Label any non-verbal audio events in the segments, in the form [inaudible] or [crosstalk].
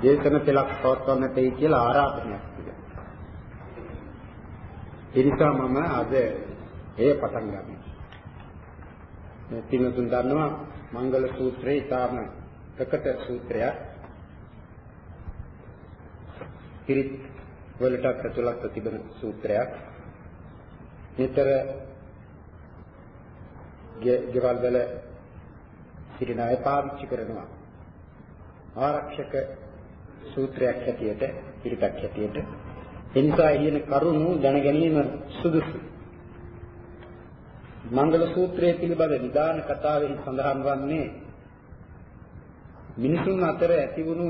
දේශන පෙළක් පවත්වන්නටයි කියලා ආරාධනයක් තිබෙනවා. ඒ නිසා මම අද ඒ පටන් ගන්නවා. මේ පින්තුන් දන්නවා මංගල සූත්‍රයේ ඊටාම ප්‍රකට සූත්‍රයක්. පිරිත් වලට ඇතුළත් තිබෙන සූත්‍රයක්. නිතර ගෙවල් වල සිටින අය පාවිච්චි කරනවා. ආරක්ෂක සූත්‍රයක් හැටියට පිළිපැක් හැටියට එනිසා කියන කරුණු දැන ගැනීම සුදුසුයි. මංගල සූත්‍රයේ පිළිබඳ නිදාන කතාවෙහි සඳහන් වන්නේ මිනිසුන් අතර ඇතිවුණු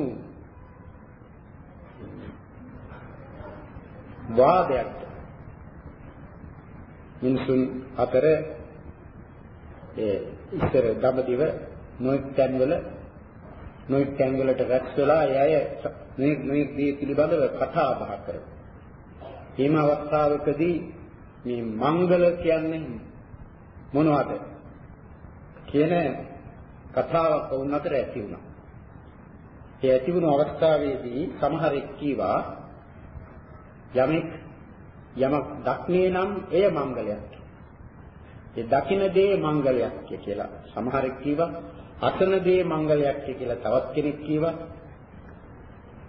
වාදයක් මිනිසුන් අතර ඒ ඉස්සර දඹදිව නොඑක් තැන්වල නොඑක් තැන්වලට රැස් වෙලා ඒ අය මේ මේ දේ පිළිබඳව කතා බහ කරනවා. එහෙම අවස්ථාවකදී මේ මංගල කියන්නේ මොනවද කියන කතාවක් වුණ අතර ඇති වුණා. ඒ ඇති වුණු අවස්ථාවේදී සමහරෙක් කීවා යමෙක් යමක් දක්නේ නම් එය මංගලයක්. ඒ දකින්න දේ මංගලයක් කියලා. සමහරෙක් කීවා අසන දේ මංගලයක් කියලා තවත් කෙනෙක් කීවා.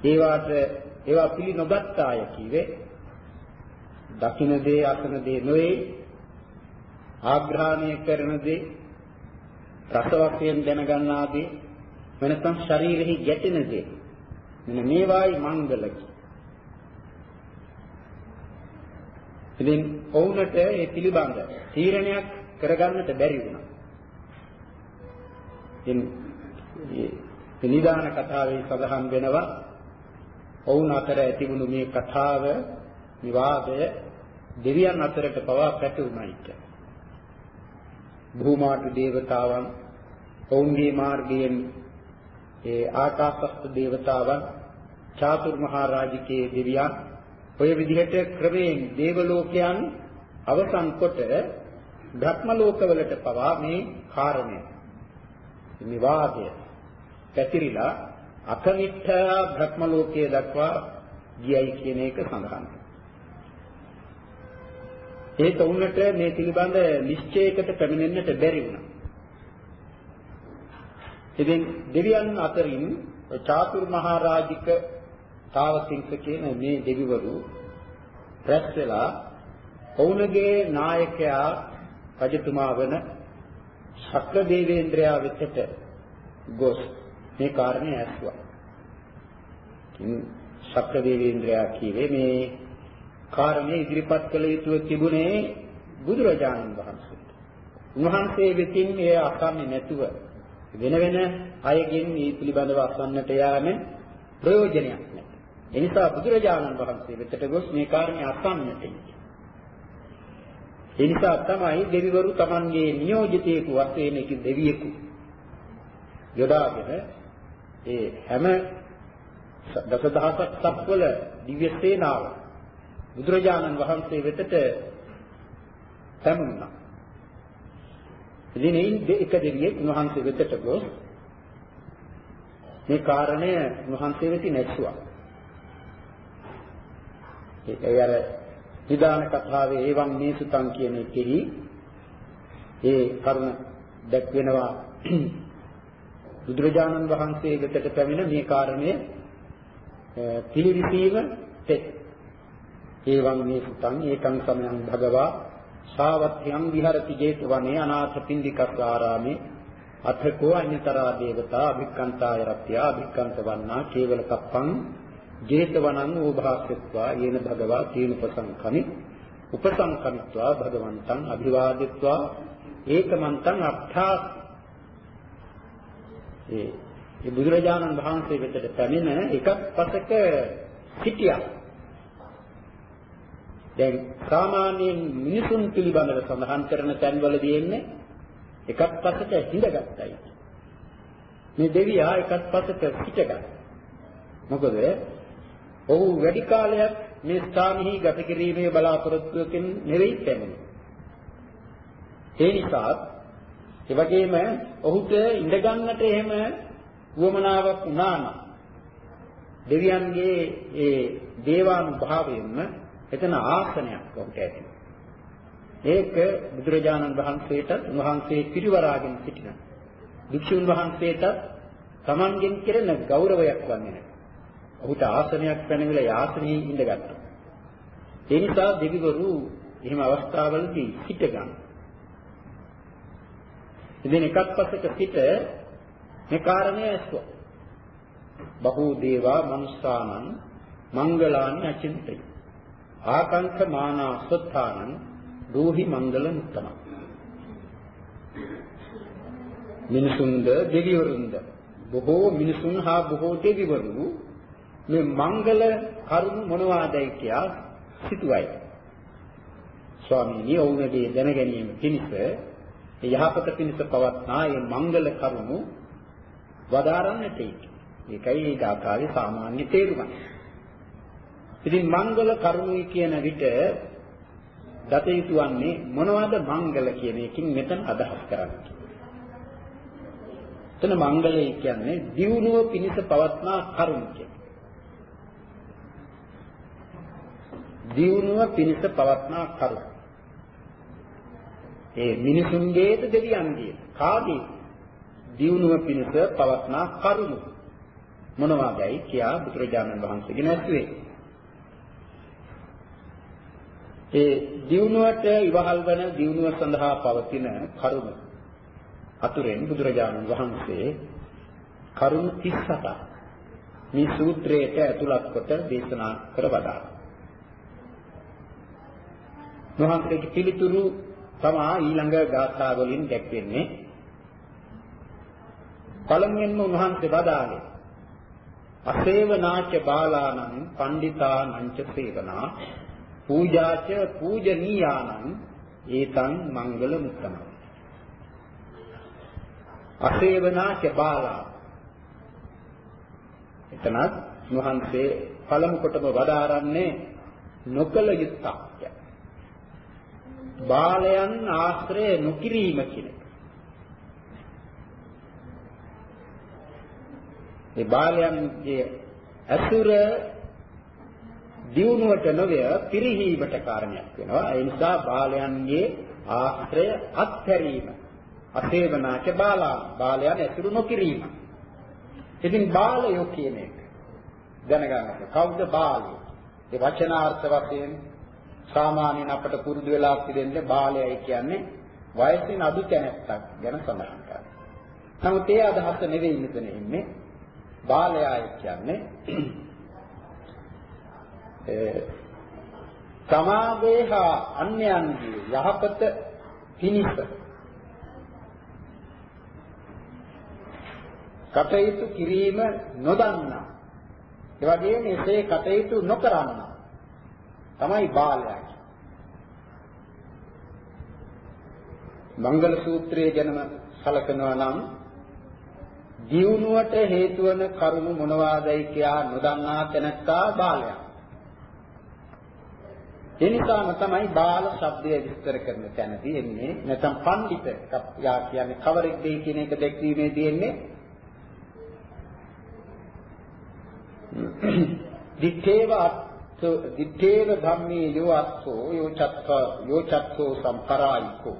ඒවාට ඒවා පිළි නොගත් අය කීවේ දකින්න දේ අසන දේ නොවේ ආග්‍රහණය කරන දේ රස වශයෙන් දැනගන්නා දේ වෙනතම් ශරීරෙහි ගැටෙන දේ මෙන්න මේවායි මංගලකි ඉතින් ඔවුන්ට ඒ පිළිබඳ තීරණයක් කරගන්නට බැරි වුණා. ඉතින් මේ නිදාන කතාවේ සඳහන් වෙනවා ඔවුන් අතර ඇතිවුණු මේ කතාව විවාදය දෙවියන් අතරට පවා පැටුණායි කියලා. භූමාට දේවතාවන් ඔවුන්ගේ මාර්ගයෙන් ඒ ආකාශස්ත දේවතාවන් චාතුර් මහා රාජිකේ දෙවියන් ඔය විදිහට ක්‍රමයෙන් දේව ලෝකයන් අවසන් කොට භ්‍රම ලෝකවලට පවා මේ කාරණය විවාදය පැතිරිලා අකනිට්ඨ භ්‍රම ලෝකයේ දක්වා ගියයි කියන එක සඳහන්. ඒ තුනට මේ පිළිබඳ නිශ්චයකට පැමිණෙන්නට බැරි වුණා. ඉතින් දෙවියන් අතරින් චාතුර් මහා රාජික තාවතිංස කියන මේ දෙවිවරු රැස් වෙලා ඔවුන්ගේ නායකයා රජතුමා වන ශක්‍ර දේවේන්ද්‍රයා වෙතට ගොස් මේ කාරණේ ඇසුවා. ශක්‍ර දේවේන්ද්‍රයා කීවේ මේ කාරණේ ඉදිරිපත් කළ යුතුව තිබුණේ බුදුරජාණන් වහන්සේට. උන්වහන්සේ වෙතින් එය අසන්නේ නැතුව වෙන වෙන අයගෙන් මේ පිළිබඳව අසන්නට යාමෙන් ප්‍රයෝජනයක් නැහැ. එනිසා බුදුරජාණන් වහන්සේ වෙතට ගොස් මේ කාරණේ අසන්නට ඒ නිසා තමයි දෙවිවරු Tamanගේ නියෝජිතයෙකු වශයෙන් එක දෙවියෙකු යොදාගෙන ඒ හැම දසදහසක් සත්වල දිව්‍ය සේනාව බුදුරජාණන් වහන්සේ වෙතට පැමුණා. ඉතින් එක දෙවියෙක් උන්වහන්සේ වෙතට ගොස් මේ කාරණය උන්වහන්සේ වෙතින් ඇසුවා. ඒ අර නිදාන කතාවේ ඒවම් මේසුතං කියන එකෙහි ඒ කරුණ දැක්වෙනවා. [clears throat] බුදුරජාණන් වහන්සේ වෙතට පැමිණ මේ කාරණය පිළිවිසීම තෙත්. ඒවම් මේසුතං ඒකං සමයං භගවා සාවත්‍යං විහරති ජේතවනේ අනාථ පින්ඩිකස් ආරාමේ අතකෝ අඤ්‍යතරා දේවතා අභික්කන්තාය රත්‍ය අභික්කන්ත වන්නා කේවල කප්පං ජේතවනං ඕභාසෙත්වා යේන භගවා තීනුපසංකමි උපසංකමිත්වා භගවන්තං අභිවාදිත්වා. ඒකමන්තං අට්ඨා ඒ ඒ බුදුරජාණන් වහන්සේ වෙතට පැමිණ එකක් පසක සිටියා. දැන් සාමාන්‍යයෙන් මිනිසුන් පිළිබඳව සඳහන් කරන තැන්වලදී එන්නේ එකක් පසක හිඳගත්තයි. මේ දෙවියා එකක් පසක සිටගත්තා මොකද ඔහු වැඩි කාලයක් මේ ස්ථානෙහි ගත කිරීමේ බලාපොරොත්තුවකින් නෙවෙයි පැමිණෙන්නේ. ඒ නිසා ඒ වගේම ඔහුට ඉඳ ගන්නට එහෙම වුවමනාවක් වුණා නම් දෙවියන්ගේ ඒ දේවානුභාවයෙන්ම එතන ආසනයක් ඔහුට ඇති. ඒක බුදුරජාණන් වහන්සේට උන්වහන්සේ පිරිවරාගෙන සිටින භික්ෂුන් වහන්සේට තමන්ගෙන් කෙරෙන ගෞරවයක් වන්නේ නැහැ. ඔහුට ආසනයක් පැනවිලා යාසනයේ ඉඳගත්තා. ඒ නිසා දෙවිවරු එහෙම අවස්ථාවලදී සිට ගන්න. ඉතින් එකක් පසෙක සිට මේ කාරණය ඇසුවා. බහූ දේවා මනුස්සානං මංගලානි අචින්තය. ආකාංක මානා සත්තානං දෝහි මංගල මුත්තම. මිනිසුන්ද දෙවිවරුන්ද බොහෝ මිනිසුන් හා බොහෝ දෙවිවරු මේ මංගල කරුණු මොනවාදයි කියා සිටුවයි. ස්වාමීනි ඔවුන්ගේ දැන ගැනීම පිණිස යහපත පිණිස පවත්නා මේ මංගල කරුණු වදාරන්නට ඒකයි මේ ගාථාවේ සාමාන්‍ය තේරුම. ඉතින් මංගල කරුණුයි කියන විට දත යුතු වන්නේ මොනවද මංගල කියන එකකින් මෙතන අදහස් කරන්නේ. එතන මංගලය කියන්නේ දියුණුව පිණිස පවත්නා කරුණ කියන්නේ. දියුණුව පිණිස පවත්නා කරුණ. ඒ මිනිසුන්ගේද දෙවියන්ගේ කාගේ දියුණුව පිණිස පවත්නා කරුණු මොනවාදයි කියා බුදුරජාණන් වහන්සේගෙන ඇසුවේ. ඒ දියුණුවට ඉවහල් වන දියුණුව සඳහා පවතින කරුණු අතුරෙන් බුදුරජාණන් වහන්සේ කරුණු 38ක් මේ සූත්‍රයට ඇතුළත් කොට දේශනා කර වදාළා. වහන්සේගේ පිළිතුරු තමා ඊළඟ ගාථා වලින් දැක්වෙන්නේ. පළමුවෙන්ම උන්වහන්සේ වදාළේ අසේවනාච බාලානං පණ්ඩිතානං ච සේවනා පූජාච පූජනීයානං ඒතං මංගල මුත්තම. අසේවනාච බාලා. එතනත් උන්වහන්සේ පළමු කොටම වදාරන්නේ නොකල යුත්තක් බාලයන් ආශ්‍රය නොකිරීම කියන එක. ඒ බාලයන්ගේ අසුර දියුණුවට නොවය පිරිහීමට කාරණයක් වෙනවා. ඒ නිසා බාලයන්ගේ ආශ්‍රය අත්හැරීම. අසේවනාච බාලා බාලයන් ඇසුරු නොකිරීම. ඉතින් බාලයෝ කියන එක දැනගන්න. කවුද බාලයෝ? ඒ වචනාර්ථ වශයෙන් සාමාන්‍යයෙන් අපට පුරුදු වෙලා තිබෙන්නේ බාලයයි කියන්නේ වයසින් අඩු කෙනෙක්ට ගැන සඳහන් කරනවා. නමුත් ඒ අදහස නෙවෙයි මෙතන ඉන්නේ. බාලයයි කියන්නේ [clears throat] සමාගයේ හා අන්‍යයන්ගේ යහපත පිණිස කටයුතු කිරීම නොදන්නා ඒ වගේම එසේ කටයුතු නොකරන්නා තමයි බාලයා. මංගල සූත්‍රයේ ගැනම සලකනවා නම් දියුණුවට හේතු වන කරුණු මොනවාදයි කියා නොදන්නා තැනැත්තා බාලයා. ඒ නිසාම තමයි බාල શબ્දය විස්තර කරන තැනදී එන්නේ නැත්නම් පඬිත යා කියන්නේ කවරෙක් දෙයි කියන එක දැක්වීමේදී එන්නේ දිත්තේව දිත්තේව ධම්මේ යෝ අස්සෝ යෝ චත්ත යෝ චත්තෝ සම්පරායිකෝ.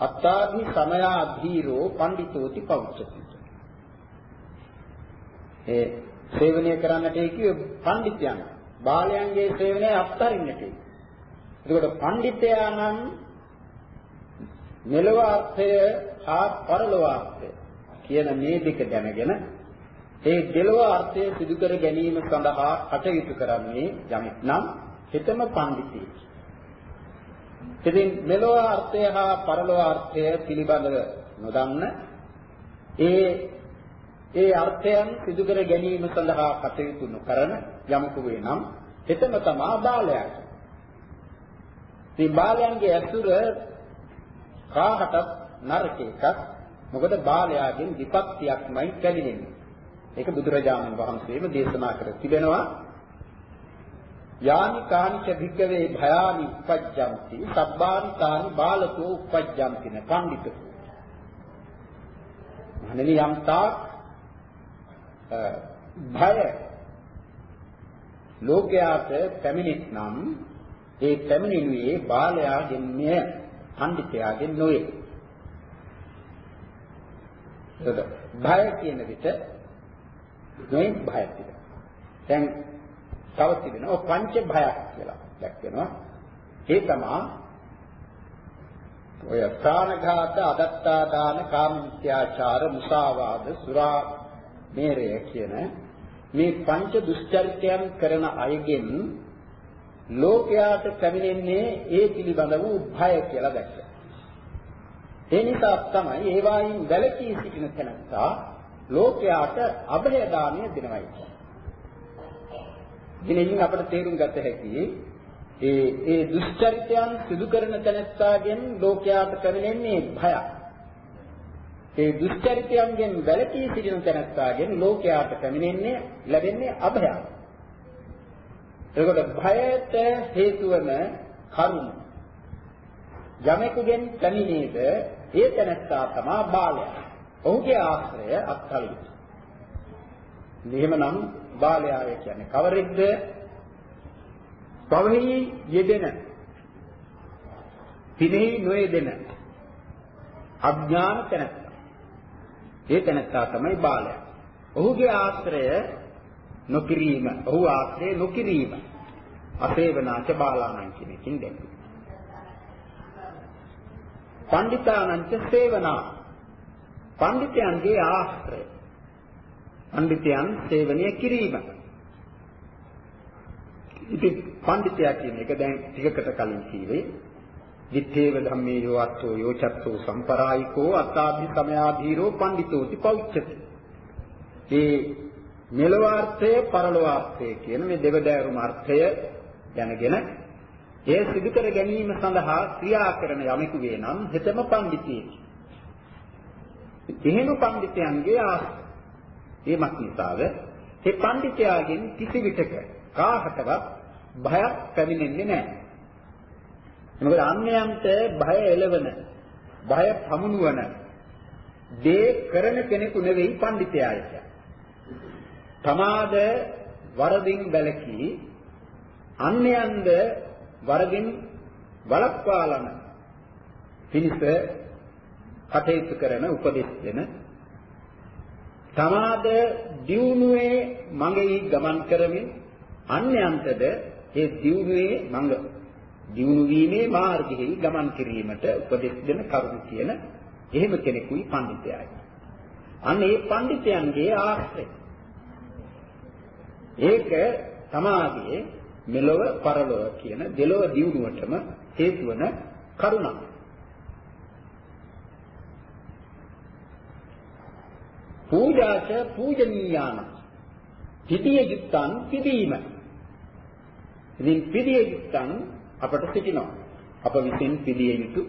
අත්තාදි සමයා ධීරෝ පඬිතෝති පෞච්චති. ඒ සේවනය කරන්නට කිව්වේ පඬිත්යන්. බාලයන්ගේ සේවනය අත්හරින්නට එතකොට පඬිතයා නම් මෙලව අර්ථය හා පරලොව අර්ථය කියන මේ දෙක දැනගෙන ඒ දෙලොව අර්ථය සිදු කර ගැනීම සඳහා කටයුතු කරන්නේ යමෙක් නම් හිතම පඬිතෙක්. ඉතින් මෙලොව අර්ථය හා පරලොව අර්ථය පිළිබඳව නොදන්න ඒ ඒ අර්ථයන් සිදු කර ගැනීම සඳහා කටයුතු නොකරන යමකු වේ නම් හිතම තමා බාලයාට. මේ බාලයන්ගේ ඇසුර කාහටත් නරක එකක්. මොකද බාලයාගෙන් විපත්තියක්මයි කැඩෙන්නේ. ඒක බුදුරජාණන් වහන්සේම දේශනා කර තිබෙනවා යානි කානිච වික්කවේ භයානි උපජ්ජಂತಿ සබ්බානි තානි බාලකෝ උපජ්ජಂತಿ න පඬිතු මහණෙනි යම් තාක් භය ලෝකයාට පැමිණෙත්නම් ඒ පැමිණෙනුයේ බාලයාගෙන්ය පඬිතයාගෙන් නොවේ. එතකොට භය කියන විට නොයි භය තිබෙනවා. දැන් තව තිබෙනවා ඔය පංච භයක් කියලා දැක්වෙනවා. ඒ තමයි ඔය ප්‍රාණඝාත, අදත්තා දාන, කාමීත්‍යාචාර, මුසාවාද, සුරා මේරය කියන මේ පංච දුස්චරිතයන් කරන අයගෙන් ලෝකයාට පැමිණෙන්නේ ඒ පිළිබඳ වූ භය කියලා දැක්කේ. ඒ නිසා තමයි ඒ වයින් වැළකී සිටින තැනත්තා ලෝකයාට අභය දානය දෙනවයි කියන්නේ. දිනෙකින් අපිට තේරුම් ගත හැකි ඒ ඒ දුස්චරිතයන් සිදු කරන තැනැත්තාගෙන් ලෝකයාට පැමිණෙන්නේ භයක්. ඒ දුස්චරිතයන්ගෙන් වැළකී සිටින තැනැත්තාගෙන් ලෝකයාට පැමිණෙන්නේ ලැබෙන්නේ අභයක්. එතකොට භයට හේතු වන කරුණ යමෙකුගෙන් පැමිණේද ඒ තැනැත්තා තමයි බාලයා. ඔහුගේ ආශ්‍රය අත්හළ යුතුය. එහෙමනම් බාලයාය කියන්නේ කවරෙක්ද? පවෙහි යෙදෙන පිනෙහි නොයෙදෙන අඥාන තැනැත්තා. ඒ තැනැත්තා තමයි බාලයා. ඔහුගේ ආශ්‍රය නොකිරීම, ඔහු ආශ්‍රය නොකිරීම. අසේවනාච බාලාණන් කියන එකකින් දැක්වෙනවා. පණ්ඩිතානංච සේවනා. පණ්ඩිතයන්ගේ ආශ්‍රය. පණ්ඩිතයන් සේවනය කිරීම. ඉතින් පඬිතයා කියන එක දැන් ටිකකට කලින් කීවේ විත්තේව ධම්මේ යෝ අත්තෝ යෝ චත්තෝ සම්පරායිකෝ අත්තාභි සමයාධීරෝ පඬිතෝති පෞච්චති. මේ මෙලවාර්ථය පරලවාර්ථය කියන මේ දෙවදෑරුම අර්ථය දැනගෙන ඒ සිදු කර ගැනීම සඳහා ක්‍රියා කරන යමෙකු වේ නම් හෙතම පඬිතියෙකි. එහෙම පඬිතයන්ගේ ආශ්‍රය. ඒමත් නිසාද ඒ පඬිතයාගෙන් කිසි විටක කාහටවත් භයක් පැමිණෙන්නේ නැහැ. මොකද අන්‍යයන්ට භය එළවන, භය පමුණුවන දේ කරන කෙනෙකු නෙවෙයි පඬිතයාය. තමාද වරදින් බැලකී අන්‍යයන්ද වරදින් වළක්වාලන පිණිස කටයුතු කරන උපදෙස් දෙන තමාද දියුණුවේ මඟෙහි ගමන් කරමින් අන්‍යයන්ටද ඒ දියුණුවේ මඟ දියුණු වීමේ මාර්ගෙහි ගමන් කිරීමට උපදෙස් දෙන කරුණු කියන එහෙම කෙනෙකුයි පඬිතයයි. අන්න ඒ පඬිතයන්ගේ ආශ්‍රය. ඒක තමාගේ මෙලොව පරලොව කියන දෙලොව දියුණුවටම හේතු වන කරුණක්. පූජාච පූජනීයාන පිටිය යුක්තං පිදීම ඉතින් පිළිය යුක්තන් අපට සිටිනවා. අප විසින් පිළිය යුතු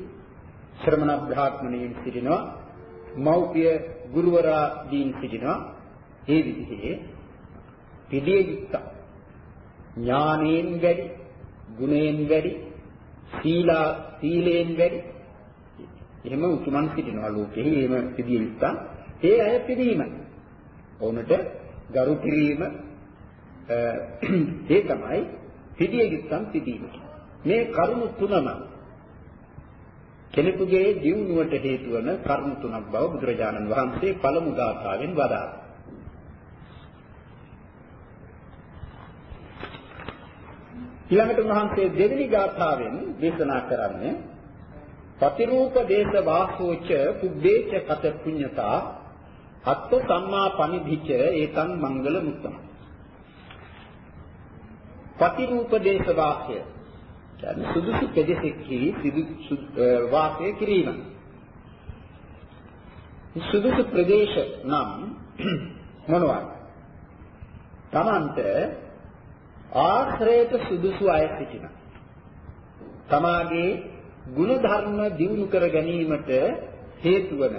ශ්‍රමණ බ්‍රාහ්මණයන් සිටිනවා. මෞපිය ගුරුවරා දීන් සිටිනවා. ඒ විදිහේ පිළිය යුක්තන් ඥානයෙන් වැඩි, ගුණයෙන් වැඩි, සීලා සීලයෙන් වැඩි එහෙම උතුමන් සිටිනවා ලෝකෙහි එහෙම පිළිය යුක්තන් ඒ අය පිළිීම. ඔවුන්ට ගරු කිරීම ඒ තමයි පිළිය යුත්තම් සිටීම. මේ කරුණු තුනම කෙනෙකුගේ ජීවුණුවට හේතු වන කරුණු තුනක් බව බුදුරජාණන් වහන්සේ පළමු ගාථාවෙන් වදාළා. ඊළඟට මහන්සේ දෙවෙනි ගාථාවෙන් දේශනා කරන්නේ පතිරූප දේශ වාසෝච කුබ්බේච කත පුඤ්ඤතා අත්ත සම්මා පනිධිච ඒතං මංගල මුත්තම පතිරූප දේශ වාසය කියන්නේ සුදුසු පෙදෙසෙහි වාසය කිරීම. සුදුසු ප්‍රදේශ නම් [clears throat] මොනවද? තමන්ට ආශ්‍රයයට සුදුසු අය සිටින. තමාගේ ගුණ ධර්ම දියුණු කර ගැනීමට හේතු වන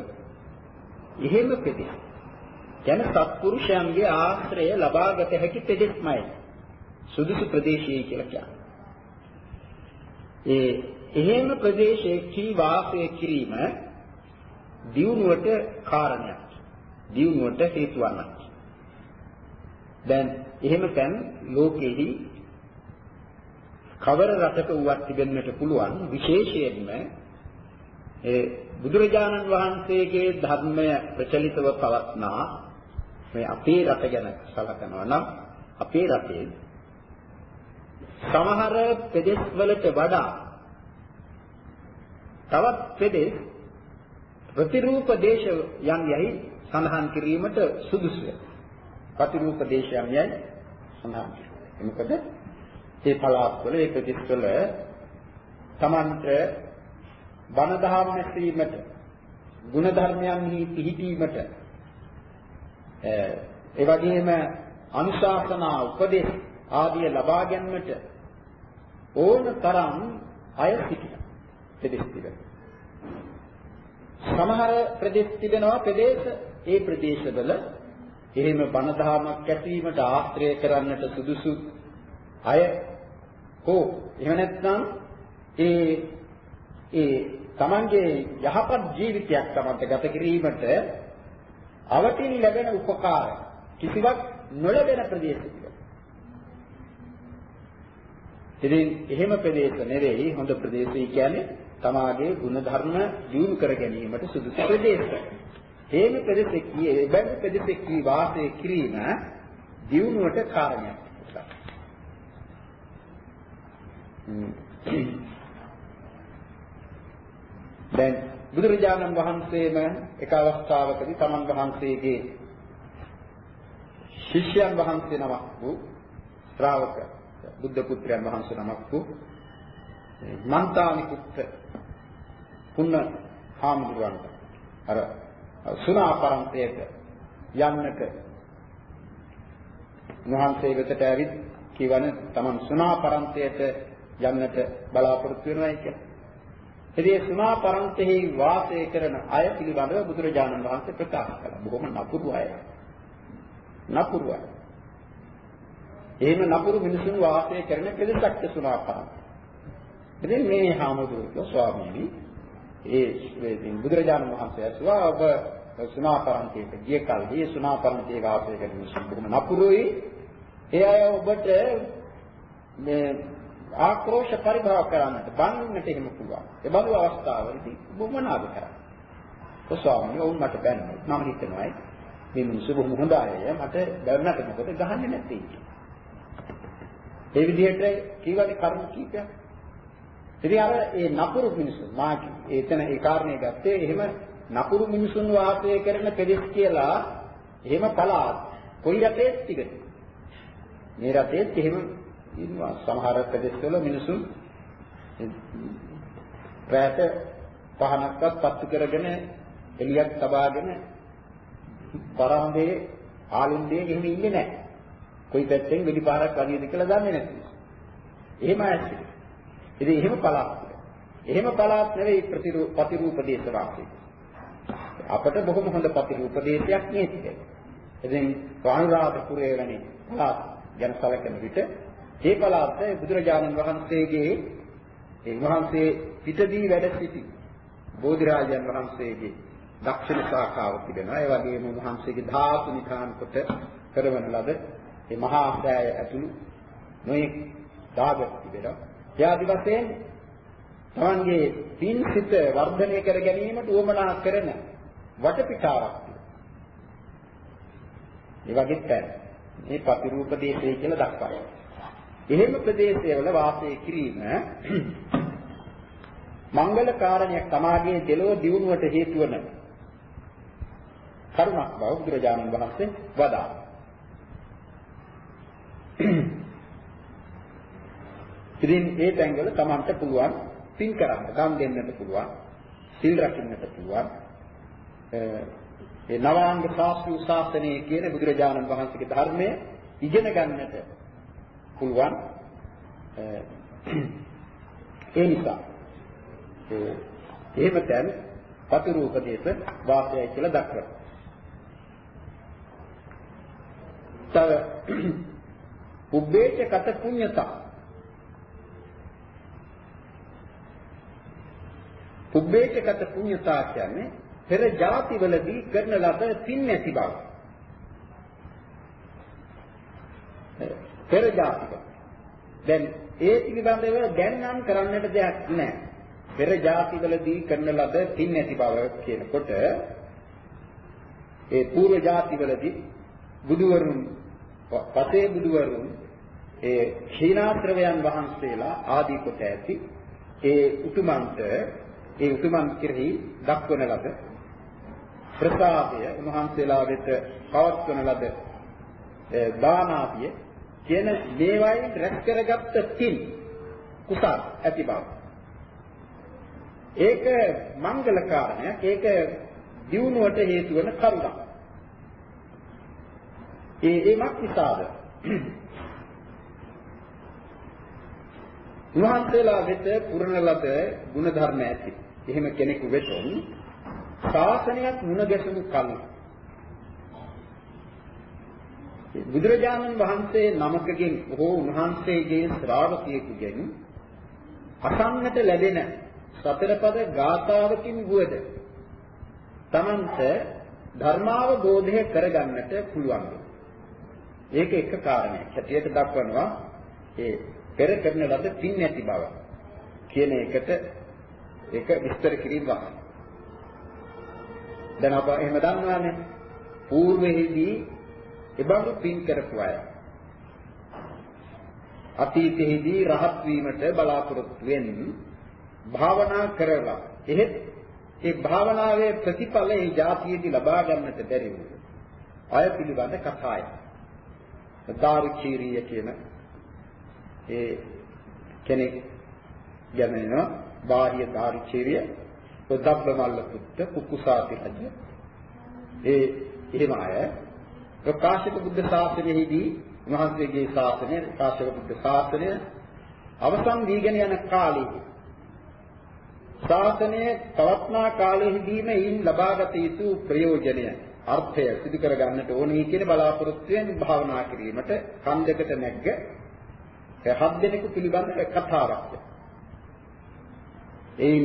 එහෙම පෙදෙස්. කියන සත්පුරුෂයන්ගේ ආශ්‍රය ලබාගත හැකි පෙදෙස්මයි. සුදුසු ප්‍රදේශයයි කියලා කියන්නේ. ඒ එහෙම ප්‍රදේශයක වාසය කිරීම දියුණුවට කාරණයක්. දියුණුවට හේතු වන්නක්. දැන් එහෙම තැන් ලෝකෙහි කවර රටක වුවත් තිබෙන්නට පුළුවන් විශේෂයෙන්ම ඒ බුදුරජාණන් වහන්සේගේ ධර්මය ප්‍රචලිතව පවත්නා මේ අපේ රට ගැන සලකනවා නම් අපේ රටේ සමහර ප්‍රදේශ වලට වඩා තවත් ප්‍රදේශ ප්‍රතිරූප දේශ යම් යයි සඳහන් කිරීමට සුදුසුය. ප්‍රතිරූප දේශයන් යයි සඳහන් කිරීම. මොකද ඒ පළාත්වල ඒ ප්‍රදේශවල තමන්ට බණ දහම් නැසීමට ගුණ ධර්මයන්හි පිහිටීමට ඒ වගේම අනුශාසනා උපදේශ ආදිය ලබා ගැනීමට ඕන තරම් අය සිටිනවා. ප්‍රදේශ තිබෙනවා. සමහර ප්‍රදේශ තිබෙනවා ප්‍රදේශ ඒ ප්‍රදේශවල එහෙම බණ දහමක් ඇසීමට ආශ්‍රය කරන්නට සුදුසු අය හෝ එහෙම නැත්නම් ඒ ඒ Tamange යහපත් ජීවිතයක් Tamante ගත කිරීමට අවතින් ලැබෙන උපකාර කිසිවක් නොලැබෙන ප්‍රදේශ ඉතින් එහෙම ප්‍රදේශ නෙවෙයි හොඳ ප්‍රදේශය කියන්නේ තමාගේ ಗುಣධර්ම දියුණු කර ගැනීමට සුදුසු ප්‍රදේශ. හේම ප්‍රදේශකී එබඳු ප්‍රදේශකී වාසය කිරීම දියුණුවට කාරණයක්. දැන් බුදුරජාණන් වහන්සේම එක අවස්ථාවකදී තමන් වහන්සේගේ ශිෂ්‍යයන් වහන්සේ නමක් වූ ශ්‍රාවක බුද්ධ පුත්‍රයන් වහන්සේ නමක් වූ මන්තානි පුත්‍ර පුන්න හාමුදුරුවන්ට අර සුණාපරන්තයට යන්නට උන්වහන්සේ වෙතට ඇවිත් කියවන තමන් සුණාපරන්තයට යන්නට බලාපොරොත්තු වෙනවා කියලා. ඉතින් සුණාපරන්තෙහි වාසය කරන අය පිළිබඳව බුදුරජාණන් වහන්සේ ප්‍රකාශ කළා. බොහොම නපුරු අය. නපුරු අය. එහෙම නපුරු මිනිසුන් වාසය කරන පිළිසක්ක සුණාපරන්ත. ඉතින් මේ හාමුදුරුවෝ ස්වාමීනි ඒ බුදුරජාණන් වහන්සේ ඇසුවා ඔබ සුණාපරන්තයට ගිය කල්හි සුණාපරන්තයේ වාසය කරන මිනිස්සු බොහොම නපුරුයි. ඒ අය ඔබට මේ ආක්‍රෝෂ පරිභව කරන්නට බන්නට එහෙම පුළුවන්. ඒ බඳු අවස්ථාවලදී ඔබ මොනවාද කරන්නේ? ඔය ස්වාමීන් වහන්සේ මට බැන්නා. මම හිතනවා මේ මිනිස්සු බොහොම හොඳ අය. මට බැන්නට මොකද ගහන්නේ නැත්තේ. ඒ විදිහට කීවනේ කර්ම කීපයක්. ඉතින් අර ඒ නපුරු මිනිස්සු මාකි එතන ඒ කාරණේ ගත්තේ එහෙම නපුරු මිනිසුන් වාසය කරන පෙදෙස් කියලා එහෙම පළාත් කොයි රටේත් තිබෙන. මේ රටේත් එහෙම ඉන්නවා සමහර ප්‍රදේශවල මිනිසුන් රැට පහනක්වත් පත්තු කරගෙන එළියක් තබාගෙන පරම්බේ ආලින්දේ එහෙම ඉන්නේ නැහැ. කොයි පැත්තෙන් වෙඩි පාරක් වගේද කියලා දන්නේ නැති. එහෙම ඇයි. ඉතින් එහෙම පළාත්. එහෙම පළාත් නෙවෙයි ප්‍රතිරූප දේශ වාසය. අපට බොහොම හොඳ ප්‍රතිරූප දේශයක් නේ ඉතින් අනුරාධපුරයේ වැනි පළාත් ගැන සැලකෙන විට ඒ පළාත බුදුරජාණන් වහන්සේගේ ඒ වහන්සේ පිටදී වැඩ සිටි බෝධිරාජයන් වහන්සේගේ දක්ෂිණ ශාඛාව තිබෙනවා. ඒ වගේම වහන්සේගේ ධාතු නිධාන කොට කරවන ලද මේ මහා සෑය ඇතුළු නොයෙක් දාගත් තිබෙනවා. ඒ ආදි වශයෙන් තමන්ගේ පින් සිත වර්ධනය කර ගැනීමට උවමනා කරන වටපිටාවක් ඒ වගේ තැන් මේ ප්‍රතිරූප දේශය කියලා දක්වනවා. එහෙම ප්‍රදේශයවල වාසය කිරීම [clears throat] මංගල කාරණයක් සමාජයේ දෙලොව දියුණුවට හේතු වන කරුණක් බව බුදුරජාණන් වහන්සේ වදාළා. [clears throat] ඉතින් ඒ තැන්වල Tamanට පුළුවන් පින් කරන්න, දන් දෙන්නට පුළුවන්, සිල් රකින්නට පුළුවන්. ඒ නවාංග ශාස්ත්‍රීය ශාසනය කියන බුදුරජාණන් වහන්සේගේ ධර්මය ඉගෙන ගන්නට පුළුවන්. ඒ නිසා ඒ එහෙම තැන් පතුරු උපදේශ වාසයයි කියලා දක්වනවා. තව උබ්බේච කත පුඤ්ඤතා පුබ්බේචගත පුඤ්ඤතා කියන්නේ පෙර ජාතිවලදී කරන ලද පින් නැති බව. පෙර ජාතික. දැන් ඒ පිළිබඳව දැන් නම් කරන්නට දෙයක් නැහැ. පෙර ජාතිවලදී කරන ලද පින් ඇති බව කියනකොට ඒ పూర్ව ජාතිවලදී බුදුවරුන් පසේ බුදුවරුන් ඒ ක්ෂීණාත්‍රවයන් වහන්සේලා ආදී කොට ඇති ඒ උතුමන්ට ඒ උතුමන් කෙරෙහි දක්වන ලද ප්‍රසාදය උන්වහන්සේලා වෙත පවත්වන ලද දානාදිය කියන මේවායින් රැස් කරගත්ත තින් කුසල් ඇති බව. ඒක මංගල කාරණයක්. ඒක දියුණුවට හේතු වන කරුණක්. ඒ ඒමක් නිසාද උන්වහන්සේලා වෙත පුරණ ලද ගුණ ධර්ම ඇති. එහෙම කෙනෙකු වෙතොන් ශාසනයක් මුණ ගැසුණු කල බුදුරජාණන් වහන්සේ නමකගෙන් හෝ උන්වහන්සේගේ ශ්‍රාවකයෙකුගෙන් අසන්නට ලැබෙන සතර පද ගාථාවකින් වුවද තමන්ට ධර්මාවබෝධය කරගන්නට පුළුවන්. ඒක එක කාරණයක්. හැටියට දක්වනවා ඒ පෙර කරන ලද පින් නැති බව කියන එකට ඒක විස්තර කිරීම වහන. දැන් අප එහෙම දන්නවානේ పూర్වෙහිදී එබඳු පින් කරපු අය. අතීතයේදී රහත් වීමට බලාපොරොත්තු වෙමින් භාවනා කරලා එහෙත් ඒ භාවනාවේ ප්‍රතිඵල ඒ જાතියේදී ලබා ගන්නට බැරි වූ අය පිළිබඳ කතාවයි. දාරුචීරිය කියන ඒ කෙනෙක් ගැන බාහ්‍ය දාරුචීරිය. උද්දබ්බමල්ල පුත්ත කුකුසාති රජ. ඒ එහෙම අය ප්‍රකාශක බුද්ධ ශාසනයෙහිදී උන්වහන්සේගේ ශාසනය ප්‍රකාශක බුද්ධ ශාසනය අවසන් වීගෙන යන කාලෙදී ශාසනය පවත්නා කාලෙහිදීම ඊයින් ලබාගත යුතු ප්‍රයෝජනය අර්ථය සිදු කර ගන්නට ඕනේ කියන බලාපොරොත්තුවෙන් භාවනා කිරීමට කන් දෙකට නැග්ග හත් දෙනෙකු පිළිබඳ කතාවක්. ඒ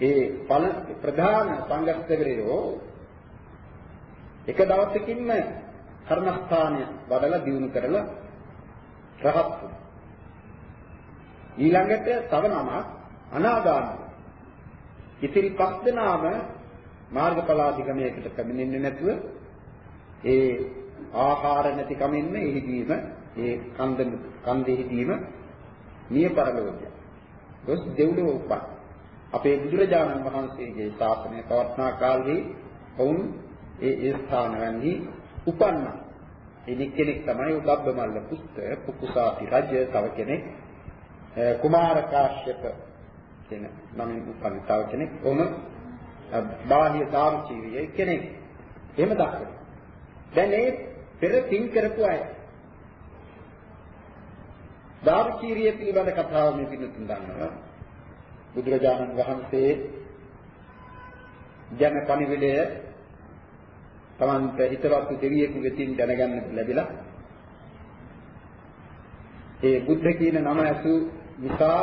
ඒ පල ප්‍රධාන සංගස්තවරයෝ එක දවසකින්ම කර්මස්ථානය වඩලා දිනු කරලා රහත් වුණා. ඊළඟට තව නමක් අනාගාමී. ඉතිරි පස් දෙනාම මාර්ගඵලාධිගමයකට පැමිණෙන්නේ නැතුව ඒ ආහාර නැති කමින්ම එහිදීම ඒ කන්ද කන්දෙහිදීම මිය පරලෝකය. ඔස් දෙව්ලොව උපන්. අපේ බුදුරජාණන් වහන්සේගේ ශාසනය පවත්නා කාලෙහි වුන් ඒ ඒ ස්ථානවලදී උපන්නා. ඒ කෙනෙක් තමයි උද්දබ්බමල්ල පුත්‍ර පුකුසාති රජ තව කෙනෙක් කුමාර කාශ්‍යප කියන නමින් උපන් තව කෙනෙක් ඔහොම බාහ්‍ය සාර්චීවිය කෙනෙක්. එහෙම දක්වනවා. දැන් මේ පෙර පින් කරපු අය දාර්ශීරිය පිළිබඳ කතාව මේ පිළිතුරු දන්නවා. බුදුරජාණන් වහන්සේ ජන පණිවිඩය තමන්ට හිතවත් දෙවියෙකු වෙතින් දැනගන්න ලැබිලා ඒ බුද්ධ කියන නම ඇසු නිසා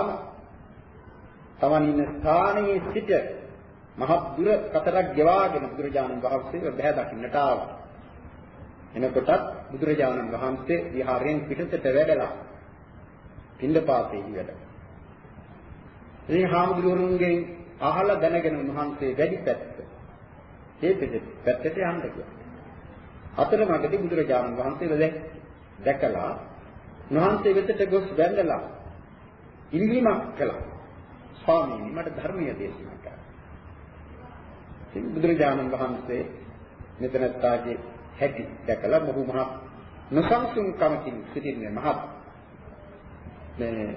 තමන් ඉන්න ස්ථානයේ සිට මහත් දුර කතරක් ගෙවාගෙන බුදුරජාණන් වහන්සේව බහැ දකින්නට ආවා. එනකොටත් බුදුරජාණන් වහන්සේ විහාරයෙන් පිටතට වැඩලා පින්දපාතේ වැඩ. මේ හාමුදුරුවන්ගෙන් අහලා දැනගෙන උන්වහන්සේ වැඩි පැත්ත. ඒ පැත්තට යන්න ගියා. අතරමඟදී බුදුරජාණන් වහන්සේ දැකලා උන්වහන්සේ වෙතට ගොස් වැඳලා ඉල්ලීමක් කළා. ස්වාමීනි මට ධර්මීය දේශනා කරන්න. ඉතින් බුදුරජාණන් වහන්සේ මෙතනත්තාගේ හැටි දැකලා මොහු මහ නොසන්සුන්කමකින් සිටින්නේ මහත් මේ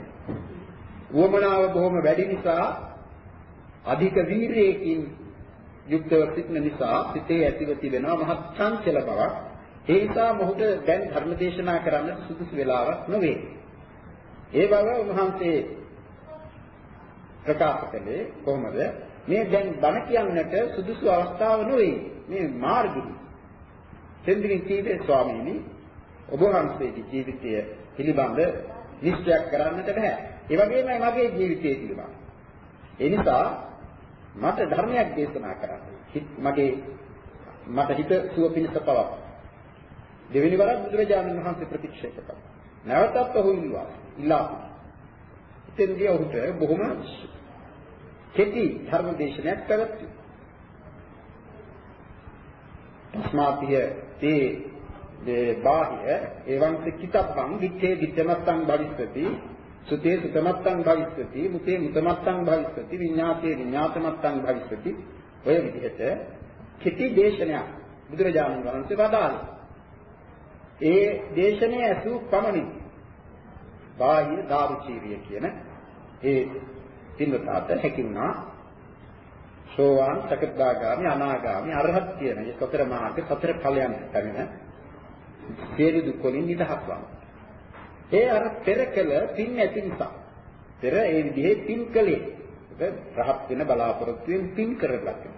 වමනාව බොහොම වැඩි නිසා අධික වීරයකින් යුක්තව සිටින නිසා සිතේ ඇතිව තිබෙනවා මහත් චංචල බවක්. ඒ නිසා මොහුට දැන් ධර්ම දේශනා කරන්න සුදුසු වෙලාවක් නොවේ. ඒ බව උන්වහන්සේ ප්‍රකාශ කළේ කොහොමද? මේ දැන් බණ කියන්නට සුදුසු අවස්ථාව නොවේ. මේ මාර්ගෙයි. දෙන්දිරින් කීවේ ස්වාමීනි ඔබ වහන්සේගේ ජීවිතය පිළිබඳ නිශ්චයක් කරන්නට බෑ. ඒ වගේමයි මගේ ජීවිතය පිළිබඳ. ඒ නිසා මට ධර්මයක් දේශනා කරන්න. මගේ මට හිත සුව පිණිස පවක්. දෙවෙනි වරක් බුදුරජාණන් වහන්සේ ප්‍රතික්ෂේප කළා. නැවතත් ඔහු ඉල්ලුවා. ඉල්ලා. එතෙන්දී ඔහුට බොහොම කෙටි ධර්ම දේශනයක් පැවැත්වුවා. තස්මාතිය තේ බාහිය එවං කිතබ්බං විච්ඡේ විච්ඡමත්තං භවිස්සති සුතේ සුතමත්තං භවිස්සති මුතේ මුතමත්තං භවිස්සති විඤ්ඤාතේ විඤ්ඤාතමත්තං භවිස්සති ඔය විදිහට කෙටි දේශනයක් බුදුරජාණන් වහන්සේ වදාළා. ඒ දේශනේ ඇසූ පමණින් බාහිර දාරුචීරිය කියන ඒ පින්වතාට හැකි වුණා සෝවාන් සකදාගාමි අනාගාමි අරහත් කියන මේ සතර මාර්ග සතර ඵලයන් පැමිණ සියලු දුක් වලින් නිදහස් වුණා. ඒ අර පෙර කළ පින් ඇති නිසා පෙර ඒ විදිහේ පින් කළේ ඒක රහත් වෙන බලාපොරොත්තුෙන් පින් කරගත්තා.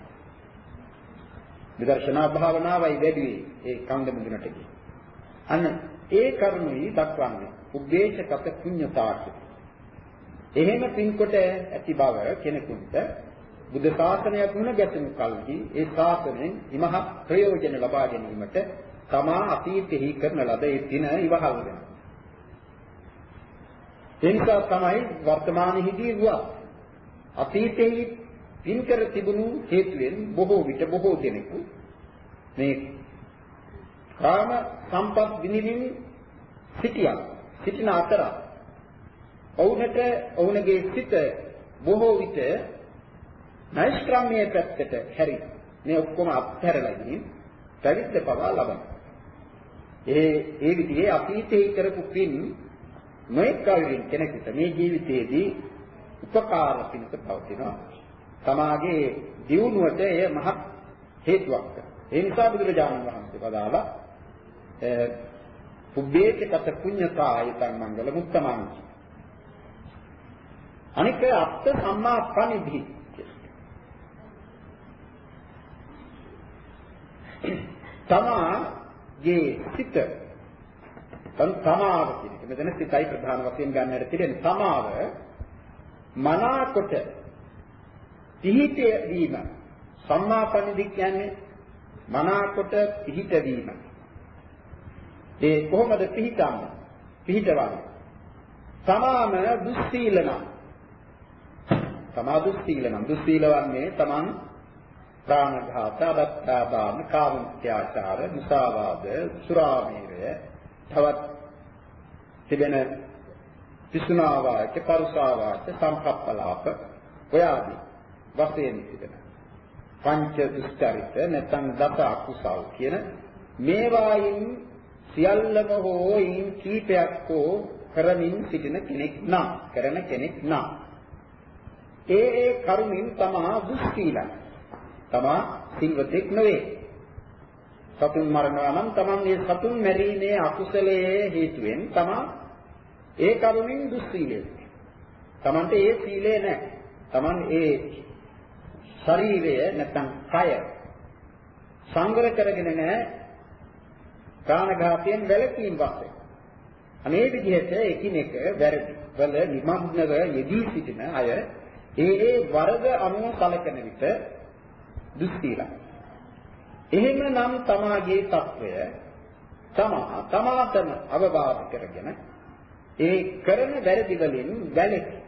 විදර්ශනා භාවනාවයි වැඩි ඒ කන්ද මුදුනට ගියේ. අන්න ඒ කර්මයි දක්වන්නේ උද්දේශගත පුඤ්ඤතාක. එහෙම පින්කොට ඇති බව කෙනෙකුට බුද්ධ ශාසනයක් මුණ ගැසෙන කල්හි ඒ ශාසනයෙන් ඉමහත් ප්‍රයෝජන ලබා ගැනීමට තමා අතීතෙහි කරන ලද ඒ දින ඉවහල් වෙනවා. ඒ නිසා තමයි වර්තමානයේදී වුණා අතීතෙහි පින් කර තිබුණු හේතුවෙන් බොහෝ විට බොහෝ දෙනෙකු මේ කාම සම්පත් විනිවිද සිටියා. සිටින අතර ඔවුන්ට ඔවුන්ගේ සිත බොහෝ විට නෛෂ්ක්‍රම්‍ය පැත්තට හැරි. මේ ඔක්කොම අත්හැරලා ගිහින් පැවිද්ද පවා ලබන. ඒ ඒ විදිහේ අතීතේ කරපු පින් නොඑක කවින් කෙනෙකුට මේ ජීවිතයේදී උපකාර පිණිස පවතිනවා. තමාගේ දියුණුවට එය මහත් හේතුවක්. ඒ නිසා බුදුරජාණන් වහන්සේ වදාලා පුබ්බේකත පුඤ්ඤතායතං මංගල මුත්තමං අනික අත්ත සම්මා පණිධි තමාගේ සිත තමාව කියන එක. මෙතන සිතයි ප්‍රධාන වශයෙන් ගන්නට තියෙන තමාව මනාකොට පිහිට වීම සම්මාපණිදි කියන්නේ මනාකොට පිහිට වීම ඒ කොහොමද පිහිටන්නේ පිහිටවන්නේ තමාම දුස්සීලන. තමා දුස්සීලන. දුස්සීලවන්නේ තමන් ප්‍රාණඝාත, අදත්තාදාන, කාමත්‍යාචාර, මුසාවාද, සුරාමේරය, තවත් තිබෙන පිසුනාවාච, පරුසාවාච, සම්පප්පලාප ඔය ආදී වශයෙන් තිබෙන පංච දුස්චරිත නැත්නම් දස අකුසල් කියන මේවායින් සියල්ලම හෝ ඊන් කීපයක් හෝ කරමින් සිටින කෙනෙක් නම් කරන කෙනෙක් නම් ඒ ඒ කරුණින් තමා දුස්සීලයි තමා සිල්වතෙක් නෙවේ. සතුන් මරනවා නම් තමන් මේ සතුන් මැරීමේ අකුසලයේ හේතුවෙන් තමා ඒ කරුණින් දුස්සීලයි. තමන්ට ඒ සීලය නැහැ. තමන් ඒ ශරීරය නැත්නම් කය සංවර කරගෙන නැහැ ප්‍රාණඝාතයෙන් වැළකීම් වශයෙන්. අනේ විදිහට එකිනෙක වැරදි වල නිමග්නව යෙදී සිටින අය ඒ ඒ වර්ග අනුව සැලකෙන විට දුස්සීලයි. එහෙමනම් තමාගේ తত্ত্বය තමා තමාටම අවබෝධ කරගෙන ඒ කරන වැරදි වලින් වැළකී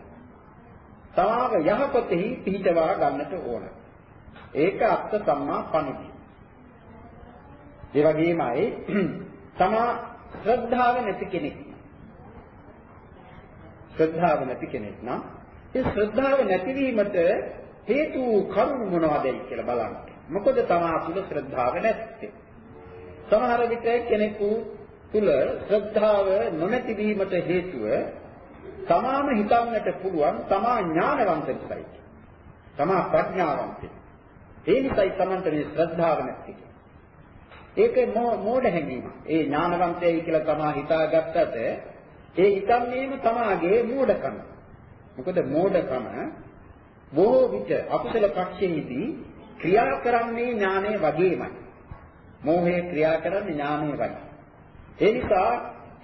තමාව යහපතෙහි පිහිටවා ගන්නට ඕන. ඒක අත්ත සම්මා පණිවිඩය. ඒ වගේමයි තමා ශ්‍රද්ධාව නැති කෙනෙක්. ශ්‍රද්ධාව නැති කෙනෙක් නම් ඒ ශ්‍රද්ධාව නැතිවීමට හේතු කරුණු මොනවදයි කියලා බලන්න. මොකද තමා තුල ශ්‍රද්ධාව නැත්තේ. සමහර විට කෙනෙකු තුල ශ්‍රද්ධාව නොමැති වීමට හේතුව තමාම හිතන්නට පුළුවන් තමා ඥානවන්ත නිසායි. තමා ප්‍රඥාවන්තයි. ඒ නිසායි තමන්ට මේ ශ්‍රද්ධාව නැති. ඒක මෝඩ හැඟීම. ඒ ඥානවන්තයයි කියලා තමා හිතාගත්තට ඒ හිතන්නේම තමාගේ මෝඩකම. මොකද මෝඩකම බොහෝ විට අකුසල පක්ෂයේදී ක්‍රියා කරන්නේ ඥානය වගේමයි. මෝහය ක්‍රියා කරන්නේ ඥානය වගේ. ඒ නිසා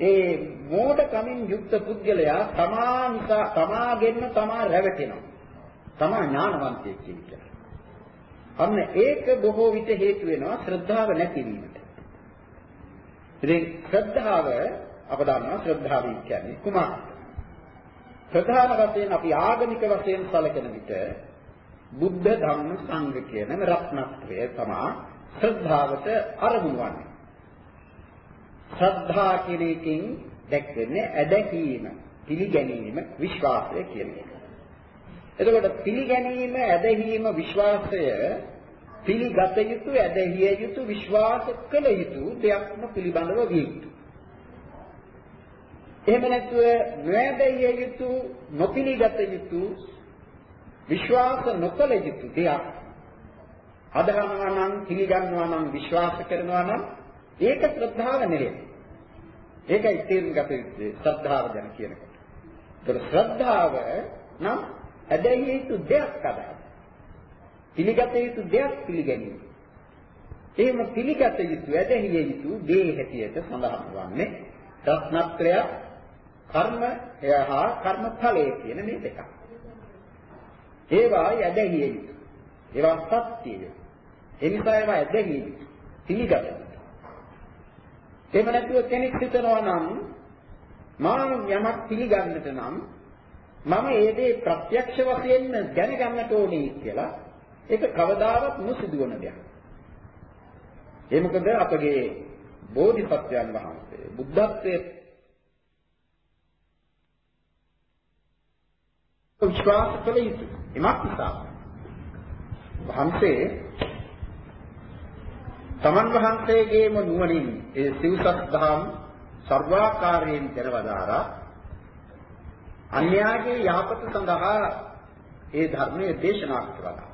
ඒ මෝඩකමින් යුක්ත පුද්ගලයා තමා නිසා තමාගෙන්න තමා රැවටෙනවා. තමා ඥානවන්තයෙක් කියලා. අන්න ඒක බොහෝ විට හේතු වෙනවා ශ්‍රද්ධාව නැතිවීමට. ඉතින් ශ්‍රද්ධාව අප දන්නවා ශ්‍රද්ධාව කියන්නේ කුමක්ද? ප්‍රධාන වශයෙන් අපි ආගමික වශයෙන් සැලකෙන විට බුද්ධ ධම්ම සංඝ කියන රත්නත්‍රය තමයි ශ්‍රද්ධාවට අරමුණු වන්නේ. ශ්‍රද්ධා කියන එකෙන් දැක්වෙන්නේ ඇදහිීම, පිළිගැනීම, විශ්වාසය කියන එක. එතකොට පිළිගැනීම, ඇදහිීම, විශ්වාසය පිළිගත යුතු, ඇදහිය යුතු, විශ්වාස කළ යුතු දෙයක්ම පිළිබඳව විය යුතුයි. එහෙම නැතුව නොඇදහිය යුතු, නොපිළිගත යුතු, විශ්වාස නොකළ යුතු දෙයක් අදහනවා නම් පිළිගන්නවා නම් විශ්වාස කරනවා නම් ඒක ශ්‍රද්ධාව නෙවෙයි. ඒකයි තේරුම් ගත යුත්තේ ශ්‍රද්ධාව ගැන කියනකොට. ඒතර ශ්‍රද්ධාව නම් ඇදහිය යුතු දෙයක් අදහන. පිළිගත යුතු දෙයක් පිළිගැනීම. එහෙම පිළිගත යුතු ඇදහිය යුතු දේ හැටියට සඳහන් වන්නේ රත්නත්‍රය කර්ම එහා කර්මඵලය කියන මේ දෙක. ඒවා ඇදහිය යුතු. ඒවා සත්‍යය. ඒ නිසා ඒවා ඇදහිය යුතු. පිළිගත යුතු. එහෙම නැතුව කෙනෙක් හිතනවා නම් මා යමක් පිළිගන්නට නම් මම ඒ දේ ප්‍රත්‍යක්ෂ වශයෙන් දැනගන්නට ඕනේ කියලා ඒක කවදාවත් නොසිදුවන දෙයක්. ඒ මොකද අපගේ බෝධිසත්වයන් වහන්සේ බුද්ධත්වයේ විශ්වාස කළ යුතුයි. එමත් නිසා වහන්සේ තමන් වහන්සේගේම නුවණින් ඒ සිව්සත් දහම් සර්වාකාරයෙන් දැනවදාරා අන්‍යයාගේ යහපත සඳහා ඒ ධර්මයේ දේශනා කළා.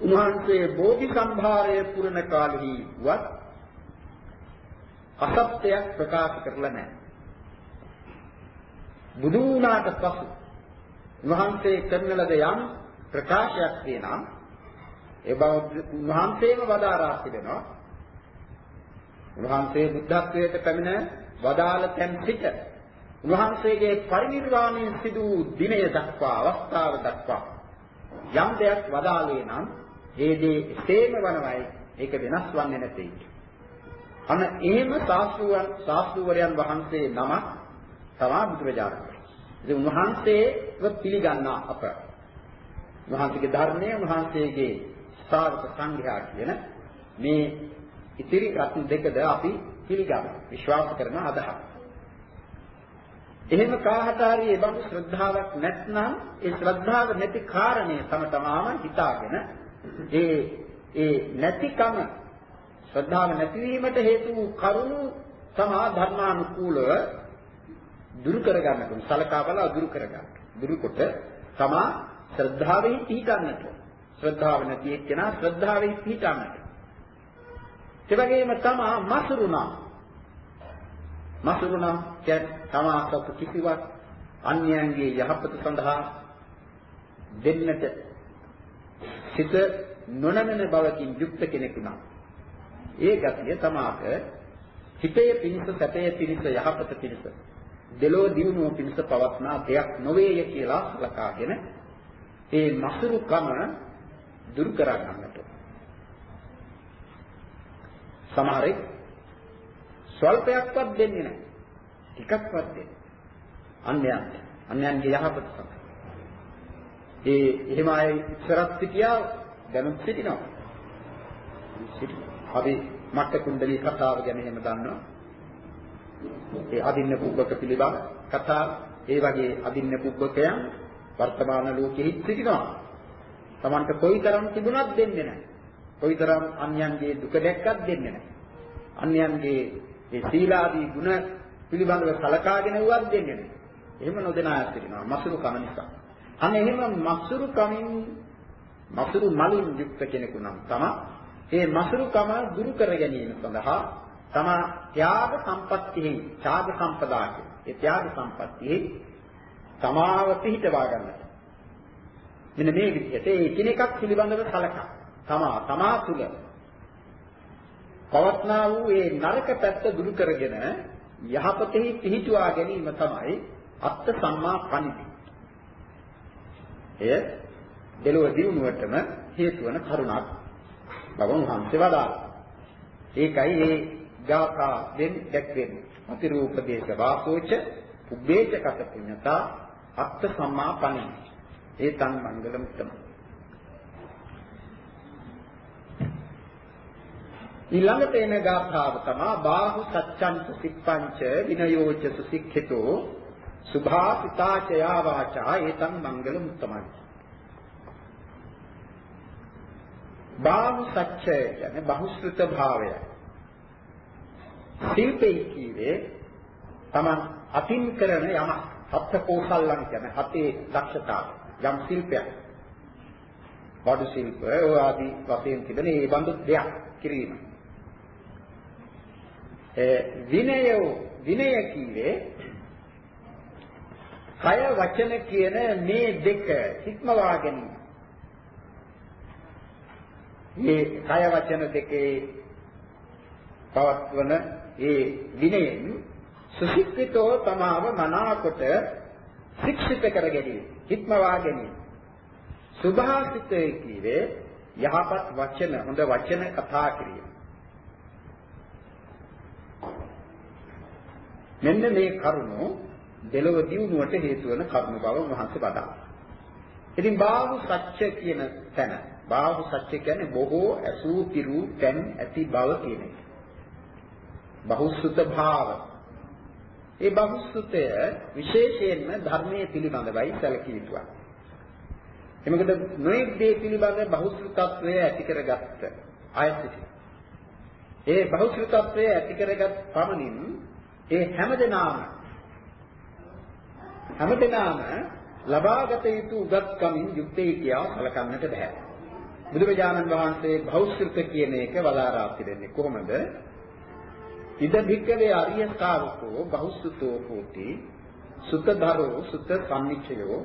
උන්වහන්සේ බෝධි සම්භාරය පුරන කාලෙහි වත් අසත්‍යයක් ප්‍රකාශ කරලා නැහැ. බුදු වුණාට පසු උන්වහන්සේ කරන ලද යම් ප්‍රකාශයක් තියෙනවා. ඒ බව උන්වහන්සේම වදාරා තිබෙනවා. උන්වහන්සේ බුද්ධත්වයට පැමිණ වදාළ තැන් සිට උන්වහන්සේගේ පරිනිර්වාණය සිදු දිනය දක්වා අවස්ථාව දක්වා යම් දෙයක් වදාළේ නම් ඒ දේ එසේම වනවයි. ඒක වෙනස් වන්නේ නැtei. අන එහෙම සාස්ත්‍රයන් සාස්ත්‍රවරයන් වහන්සේ නම තමා බුදුරජාණන් වහන්සේ. ඉතින් උන්වහන්සේව පිළිගන්නා අප. උන්වහන්සේගේ ධර්මය උන්වහන්සේගේ ශ්‍රාවක සංඝයා කියන මේ ඉතිරි රත්න දෙකද අපි පිළිගන්නවා. විශ්වාස කරන අදහස්. එහෙම කාහට හරි ඒ බඳු ශ්‍රද්ධාවක් නැත්නම් ඒ ශ්‍රද්ධාව නැති කාරණය තම තමාම හිතාගෙන ඒ ඒ නැතිකම ශ්‍රද්ධාව නැතිවීමට හේතු වූ කරුණු තමා ධර්මානුකූලව දුරු කරගන්නට ඕන. සලකා බලා දුරු කරගන්න. දුරුකොට තමා ශ්‍රද්ධාවෙහි පිහිටන්නට. ශ්‍රද්ධාව නැති එක්කෙනා ශ්‍රද්ධාවෙහි පිහිටන්නට. ඒ වගේම තමා මසුරුණා. මසුරුණා කියන්නේ තමා සතු කිසිවක් අන්‍යයන්ගේ යහපත සඳහා දෙන්නට සිත නොනමන බවකින් යුක්ත කෙනෙකු නම් ඒ ගතිය තමාට හිතේ පිණිස සැපේ පිණිස යහපත පිණිස දෙලෝ දිනුව පිණිස පවත්නා දෙයක් නොවේය කියලා ලකාගෙන ඒ මසුරුකම දුරු කර ගන්නට සමහරෙක් ස්වල්පයක්වත් දෙන්නේ නැහැ. ටිකක්වත් දෙන්නේ අන්‍යයන්ට අන්‍යයන්ගේ යහපත සඳහා. ඒ එහෙම අය ඉස්සරත් සිටියා දැනුත් සිටිනවා. සිටිනවා අපි මට්ට කුණ්ඩලී කතාව ගැන එහෙම දන්නවා. ඒ අදින්න පුබ්බක පිළිබඳ කතා ඒ වගේ අදින්න පුබ්බකයන් වර්තමාන ලෝකෙහි සිටිනවා. Tamanට කොයිතරම් තිබුණත් දෙන්නේ නැහැ. කොයිතරම් අන්‍යයන්ගේ දුක දැක්කත් දෙන්නේ නැහැ. අන්‍යයන්ගේ ඒ සීලාදී ගුණ පිළිබඳව සලකාගෙන වුවත් දෙන්නේ නැහැ. එහෙම නොදෙන අය සිටිනවා මසුරු කම නිසා. අන්න එහෙම මසුරු කමින් මසුරු මලින් යුක්ත කෙනෙකු නම් තමයි ඒ මසුරු කම දුරු කර ගැනීම සඳහා තමා ත්‍යාග සම්පත්තියෙහි ත්‍යාග සම්පදා ඒ ත්‍යාග සම්පත්තියෙහි තමාව පිහිටවා ගන්නට. මෙන්න මේ විදිහට ඒ එකිනෙකක් පිළිබඳව සලකා තමා තමා තුල පවත්නා වූ ඒ නරක පැත්ත දුරු කරගෙන යහපතෙහි පිහිටුවා ගැනීම තමයි අත්ත සම්මා පණිති. එය දෙලොව දිනුවටම හේතු වන කරුණක් බව වහන්සේ වදාළා. ඒකයි මේ ගාථාවෙන් දැක්වෙන්නේ. අතිරූපදේශ වාසෝච උබ්බේච කත පුඤ්ඤතා අත්ථ සම්මාපණි. ඒතං මංගලම් තමයි. ඊළඟට එන ගාථාව තමයි බාහු සච්ඡන්ත සිප්පංච විනයෝච සුසික්ඛිතෝ සුභාසිතාචයා වාචා ඒතං මංගලම් තමයි. බාහු සච්ඡය කියන්නේ බහුශෘත භාවය. ශිල්පේ කීවේ තමන් අතින් කරන යම හත් කෝසල්ලන් කියන්නේ හතේ දක්ෂතාව යම් ශිල්පයක්. බඩු ශිල්ප ඔය ආදී වශයෙන් තිබෙන මේ බඳු දෙයක් කිරීම. ඒ විනය විනය කීවේ කය වචන කියන මේ දෙක හික්මවා ගැනීම. මේ කය වචන දෙකේ පවත්වන ඒ විනයෙන් සුශික්ෂිතෝ තමාව මනාකොට ශික්ෂිත කර ගැනීම, හික්මවා ගැනීම. සුභාසිතේ කීවේ යහපත් වචන, හොඳ වචන කතා කිරීම. මෙන්න මේ කරුණෝ දෙලොව දියුණුවට හේතු වන කරුණ බව මහන්සි වදා. ඉතින් බාහු සත්‍ය කියන තැන බාහු සත්‍ය කියන්නේ බොහෝ ඇසූ පිරු තැන් ඇති බව කියන එක. බහුසුත භාව. ඒ බහුසුතය විශේෂයෙන්ම ධර්මයේ පිළිබඳවයි සැලකිය යුතුයි. එමකද නොයෙක් දේ පිළිබඳ බහුසුතත්වය ඇති කරගත්ත අයසිත. ඒ බහුසුතත්වය ඇති කරගත් පමණින් ඒ හැමදෙනාම හැමදෙනාම ලබාගත යුතු උගත්කමින් යුක්තයි කියා සැලකන්නට බෑ. බුදුරජාණන් වහන්සේ භෞසෘත කියන එක වදාරා පිළිෙන්නේ කොහොමද? ඉද භික්කවේ අරිය ශාවකෝ බහුසුතෝ හෝති සුතධරෝ සුත සම්නිච්ඡයෝ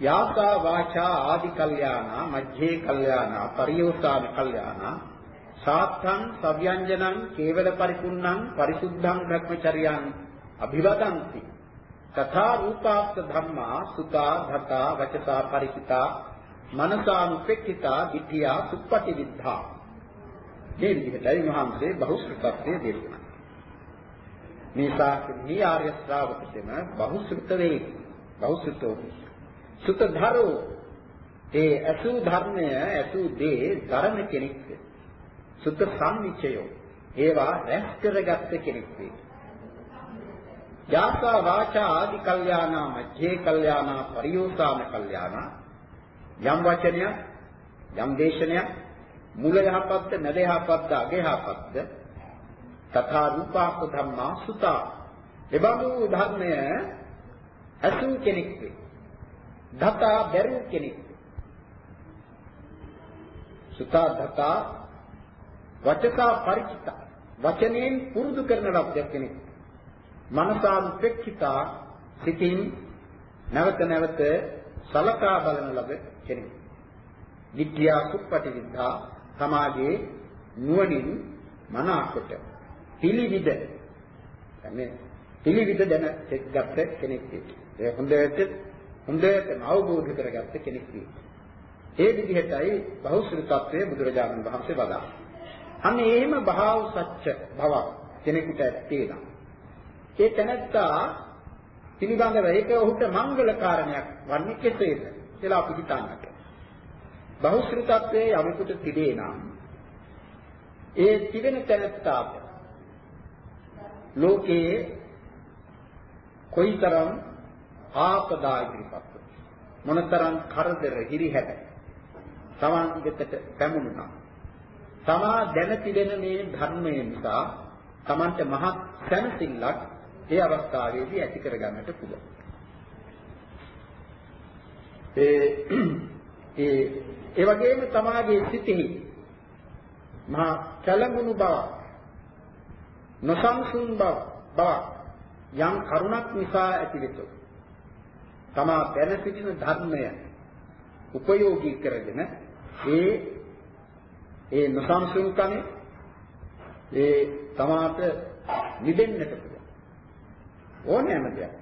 යාසා වාචා ආදි කල්යාණා මජ්ජේ කල්යාණා පරියෝසාන කල්යාණා සාත්තං සව්‍යංජනං කේවල පරිපුන්නං පරිසුද්ධං භ්‍රමචර්යං අභිවදಂತಿ. තථා රූපාස්ස ධම්මා සුතා ධතා වචසා පරිචිතා මනසානුපෙක්ඛිතා විද්‍යා සුප්පටි විද්ධා. මේ විදිහටයි මහන්සේ බහුශ්‍රතත්වයේ දේශනා මේ ශාස්ත්‍රී ආර්ය ශ්‍රාවකතම බහුශ්‍රත වේ බහුශ්‍රතෝ සුතධරෝ. ඒ අසු ධර්මය අසු දේ ධර්ම කෙනෙක් සුත සම්නිචයෝ ඒවා රැස් කරගත්ත කෙනෙක් වේ යාසා වාචා ආදි කල්යාණා මජ්ජේ කල්යාණා පරියෝසාන කල්යාණා. යම් වචනයක් යම් දේශනයක් මුල යහපත්ද නැද යහපත්ද අග යහපත්ද තථා රූපාක ධම්මා සුතා එබඳු ධර්මය අසු කෙනෙක් වේ දතා බැරු කෙනෙක් සුතා දතා වචකා පරිචිත වචනෙන් පුරුදු කරන ලබ්ධ කෙනෙක් මනසානුපෙක්ඛිතා සිතින් නැවත නැවත සලකා බලන ලබ කෙනෙක්. විද්‍යා සුප්පටි විද්ධා සමාජයේ නුවණින් මනාකොට පිළිවිද මේ පිළිවිද දැන එක්ගත්ත කෙනෙක් ඒ හොඳට හොඳටම අවබෝධ කරගත්ත කෙනෙක් ඒ විදිහටයි බහුසුරු තත්වයේ බුදුරජාණන් වහන්සේ වදා. අන්න එහෙම භාව සත්‍ය බවක් කෙනෙකුට තියෙනවා. ඒ තැනත්තා පිළිබඳව ඒක ඔහුට මංගල කාරණයක් වන්නේ කෙසේද කියලා අපි හිතන්නට. බහුසුරු තත්වයේ යමෙකුට තිබේ නම් ඒ තිබෙන තැනත්තාට ලෝකයේ කොයිතරම් ආපදා ඉදිරිපත් මොනතරම් කරදර හිරිහැර තමන් වෙතට පැමුණුණා. තමා දැන තිබෙන මේ ධර්මය නිසා තමන්ට මහත් සැනසෙල්ලක් ඒ අවස්ථාවේදී ඇති කරගන්නට පුළුවන්. ඒ [clears throat] ඒ ඒ වගේම තමාගේ සිතෙහි මහා කලඟුණු බව නොසන්සුන් බව බව යම් කරුණක් නිසා ඇතිවෙතොත් තමා දැන සිටින ධර්මය උපයෝගී කරගෙන ඒ ඒ නොසන්සුන්කම ඒ තමාට නිදෙන්නට ඕනෑම දෙයක්.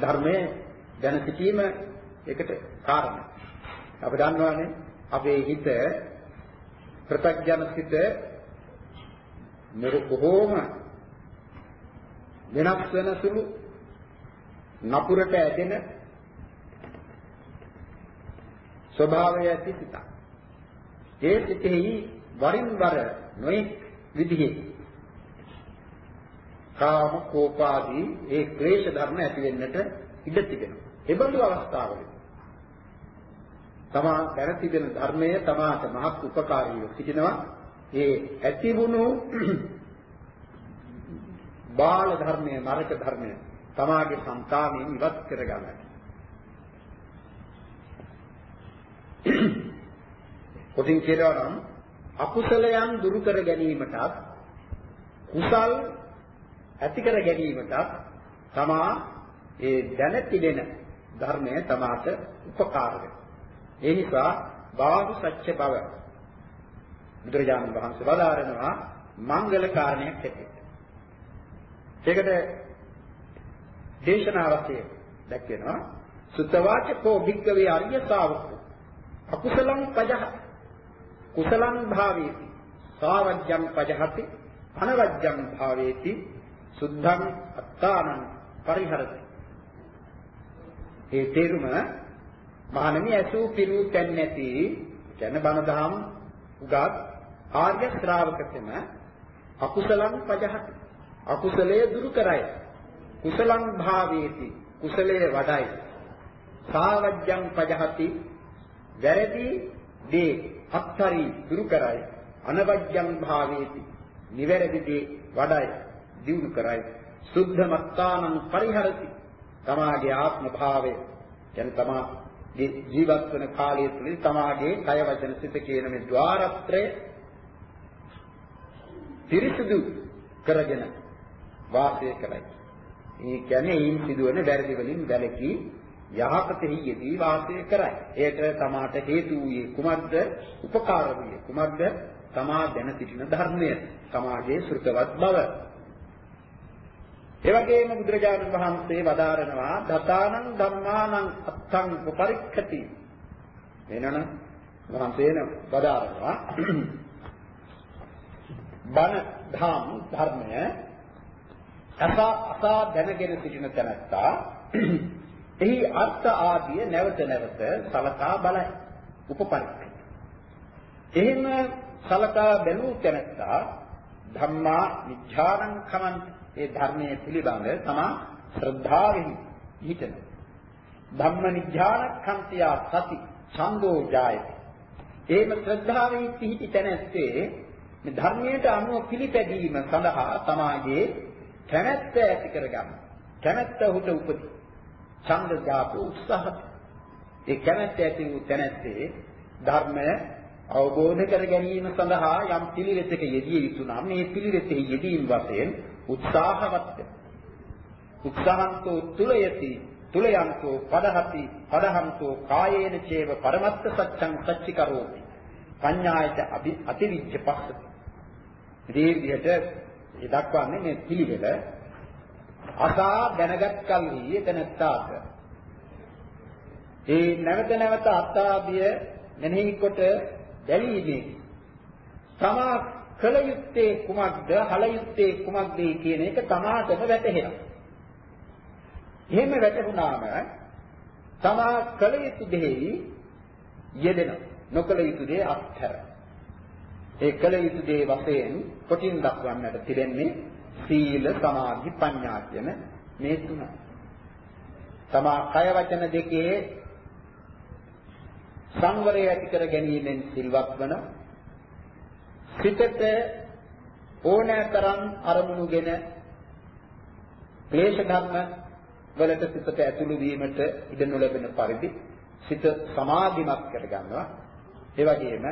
ධර්මයේ දැන සිටීම ඒකට කාරණා. අපි දන්නවානේ අපේ හිත ප්‍රත්‍යඥ සිත මෙර කොහොම වෙනස් වෙන සුළු නපුරට ඇදෙන ස්වභාවය ඇති සිතක්. ඒ සිතෙහි වරින් වර නොඑක් විදිහේ කාම කෝපාදී ඒ ක්ලේශ ධර්ම ඇති වෙන්නට ඉඩ තිබෙනවා. එබඳු අවස්ථාවලදී තමා දැන තිබෙන ධර්මය තමාට මහත් උපකාරීව සිටිනවා. ඒ ඇතිවුණු බාල ධර්මයේ නරක ධර්මය තමාගේ సంతානෙන් ඉවත් කරගන්නට. කොටින් කියනවා නම් අකුසලයන් දුරු කර ගැනීමටත් කුසල් ඇති කර ගැනීමටත් තමා ඒ දැන තිබෙන ධර්මය තමාට උපකාර වෙනවා. ඒ නිසා බාහු සත්‍ය බව බුදුරජාණන් වහන්සේ වදාරනවා මංගල කාරණයක් හැටියට. ඒකට දේශනාවකේ දැක්වෙනවා. සුතවාචකෝ භික්කවේ අරිය ශාවකෝ අකුසලං පජහ කුසලං භාවේති. සාවජ්ජං පජහති. අනවජ්ජං භාවේති. සුද්ධං අත්තානං පරිහරති. ඒ තේරුම මහණෙනි ඇසූ පිරූ තැන් නැති කියන බණ දහම් උගත් ආර්ය ශ්‍රාවකතම අකුසලං පජහති. අකුසලයේ දුරු කරයි. කුසලං භාවේති. කුසලයේ වඩයි. සාවජ්ජං පජහති. වැරදි දේ අත්තරි දුරු කරයි. අනවජ්ජං භාවේති. නිවැරදි දේ වඩයි. දියුණු කරයි. සුද්ධමත්තානං පරිහරති. තමාගේ ආත්ම භාවය. කියන්නේ තමාගේ ජීවත් වන කාලය තුළ තමාගේ කය වචන සිත කියන මේ ద్వාරත්‍රය පිරිසුදු කරගෙන වාසය කරයි. ඒ කියන්නේ ඊයින් සිදුවන වැරදි වලින් වැළකී යහපතෙහි යෙදී වාසය කරයි. ඒට තමාට හේතු වූයේ කුමක්ද? උපකාර වූයේ කුමක්ද? තමා දැන සිටින ධර්මය, තමාගේ සෘතවත් බව. ඒ වගේම බුදුරජාණන් වහන්සේ වදාරනවා දතානං ධම්මානං අත්තං උපරික්ඛති. වෙනනම් වහන්සේන වදාරනවා බණ ධම් ධර්මය අසා අසා දැනගෙන සිටින තැනැත්තා [clears throat] එහි අර්ථ ආදිය නැවත නැවත සලකා බලයි උපපරික්ඛය. එහෙම සලකා බැලූ තැනැත්තා ධම්මා විඥානං කමන්ති. ඒ ධර්මයේ පිළිබඳ තමා ශ්‍රද්ධාවෙහි හිතන. ධම්ම නිඥානක්ඛන්තියා සති ඡන්தோ ජායති. එහෙම ශ්‍රද්ධාවෙහි පිහිටි තැනැත්තේ මේ ධර්මයට අනුව පිළිපැදීම සඳහා තමාගේ කැමැත්ත ඇති කරගන්න. කැමැත්ත උට උපදී. ඡන්ද ජාපු උත්සාහය. ඒ කැමැත්ත ඇති වූ තැනැත්තේ ධර්මය අවබෝධ කර ගැනීම සඳහා යම් පිළිවෙතක යෙදිය යුතු නම් මේ පිළිවෙතෙහි යෙදීම වශයෙන් උත්සාහවත් උත්සාහන්තෝ තුලයති තුලයන්තෝ පදහති පදහන්තෝ කායේන චේව පරමත්ත සත්‍යං සච්චිකරෝති පඤ්ඤායත අතිවිජ්ජ පස්සති ඉතින් විදිහට දක්වන්නේ මේ පිළිවෙල අසා දැනගත් කල්හි එතනත්තාට ඒ නැවත නැවත අත්තාදිය මෙනෙහි කොට බැලීමේ තමා කල යුත්තේ කුමක්ද හල යුත්තේ කුමක්ද කියන එක තමාටම වැටහෙනවා. එහෙම වැටහුණාම තමා කල යුතු දෙෙහි යෙදෙනවා. නොකල යුතු දේ අත්හැර. ඒ කල යුතු දේ වශයෙන් කොටින් දක්වන්නට තිබෙන්නේ සීල සමාධි ප්‍රඥා කියන මේ තුන. තමා කය වචන දෙකේ සංවරය ඇති කර ගැනීමෙන් සිල්වත් වන සිතට ඕනෑතරම් අරමුණුගෙන ක්ලේශ ධර්ම වලට සිතට ඇතුළු වීමට ඉඩ නොලැබෙන පරිදි සිත සමාධිමත් කර ගන්නවා ඒ වගේම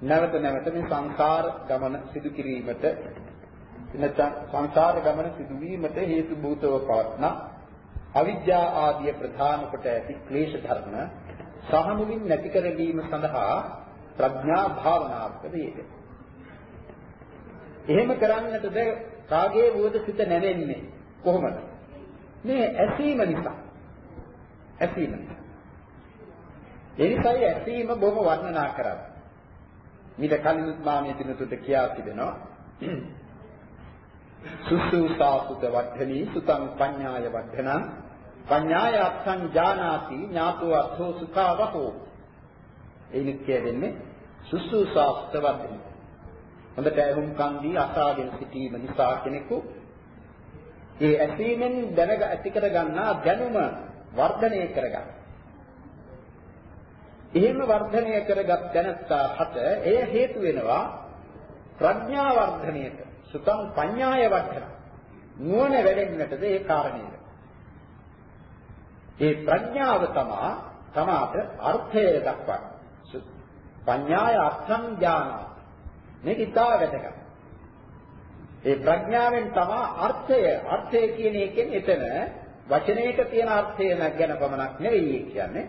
නැවත නැවත මේ සංසාර ගමන සිදු කිරීමට නැත්නම් සංසාර ගමන සිදුවීමට හේතු භූතව පවත්න අවිද්‍යා ආදී ප්‍රධාන කොට ඇති ක්ලේශ ධර්ම සහමුලින් නැති කර ගැනීම සඳහා ප්‍රඥා භාවනාවක වේද. එහෙම කරන්නටද කාගේ වුවද සිත නැවෙන්නේ කොහොමද? මේ ඇසීම නිසා. ඇසීම. ඒ නිසායි ඇසීම බොහොම වර්ණනා කරන්නේ. මිට කලින් මාමේ දිනතුට කියා තිබෙනවා. සුසුසාසුත වද්ධනී සුතං පඤ්ඤාය වද්ධනං පඤ්ඤාය අත්ථං ජානාති ඥාතෝ අත්ථෝ සුඛාවහෝ එයින් කියවෙන්නේ සුසුසාසුත වද්ධනී හොඳට ඇහුම්කන් දී අසාගෙන සිටීම නිසා කෙනෙකු ඒ ඇසීමෙන් දැනග ඇති කර ගන්නා දැනුම වර්ධනය කරගන්න. එහෙම වර්ධනය කරගත් දැනත්තා හත එය හේතු වෙනවා ප්‍රඥා වර්ධනයට. සුතං පඤ්ඤාය වර්ධන. නුවණ වැඩෙන්නටද ඒ කාරණේද. ඒ ප්‍රඥාව තමා තමාට අර්ථය දක්වන්නේ. පඤ්ඤාය අර්ථං ඥාන. මේක ඉතා වැදගත්. ඒ ප්‍රඥාවෙන් තමා අර්ථය අර්ථය කියන එකෙන් එතන වචනයක තියෙන අර්ථය ගැන පමණක් නෙවෙයි කියන්නේ.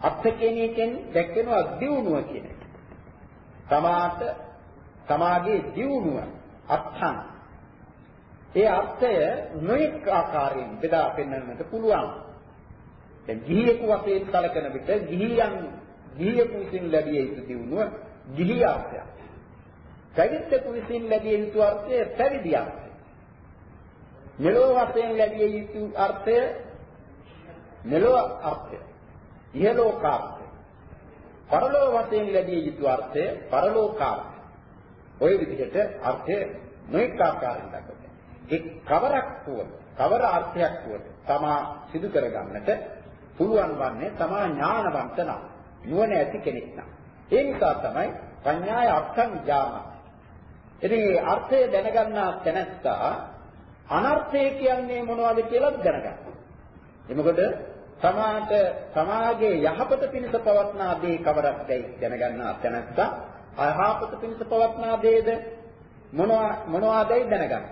අර්ථ කියන එකෙන් දැක්වෙනවා දියුණුව කියන එක. තමාට තමාගේ දියුණුව අත්හන් ඒ අර්ථය නොඑක ආකාරයෙන් බෙදා පෙන්වන්නට පුළුවන්. දැන් ගිහියෙකු වශයෙන් කලකන විට ගිහියන් ගිහියෙකු විසින් ලැබිය යුතු දියුණුව ගිහි අර්ථයක්. පැවිද්දෙකු විසින් ලැබිය යුතු අර්ථය පැවිදි අර්ථය. මෙලොව වශයෙන් ලැබිය යුතු අර්ථය මෙලොව අර්ථය. ඉහලෝකාර්ථය. පරලොව වශයෙන් ලැබිය යුතු අර්ථය පරලෝකාර්ථය. ওই විදිහට අර්ථය නොඑක ආකාරයෙන් දක්වනවා. ඒ කවරක් වුවද කවර අර්ථයක් වුවද තමා සිදු කරගන්නට පුළුවන් වන්නේ තමා ඥානවන්ත නම් නුවණ ඇති කෙනෙක් නම්. ඒ නිසා තමයි පඤ්ඤාය අර්ථං ඥාන. ඉතින් මේ අර්ථය දැනගන්නා තැනැත්තා අනර්ථය කියන්නේ මොනවද කියලා දැනගන්න. එමකොට සමාජ සමාජයේ යහපත පිණිස පවත්නා දේ කවරක්දයි දැනගන්නා තැනැත්තා අයහපත පිණිස පවත්නා දේද මොනවා මොනවාදයි දැනගන්න.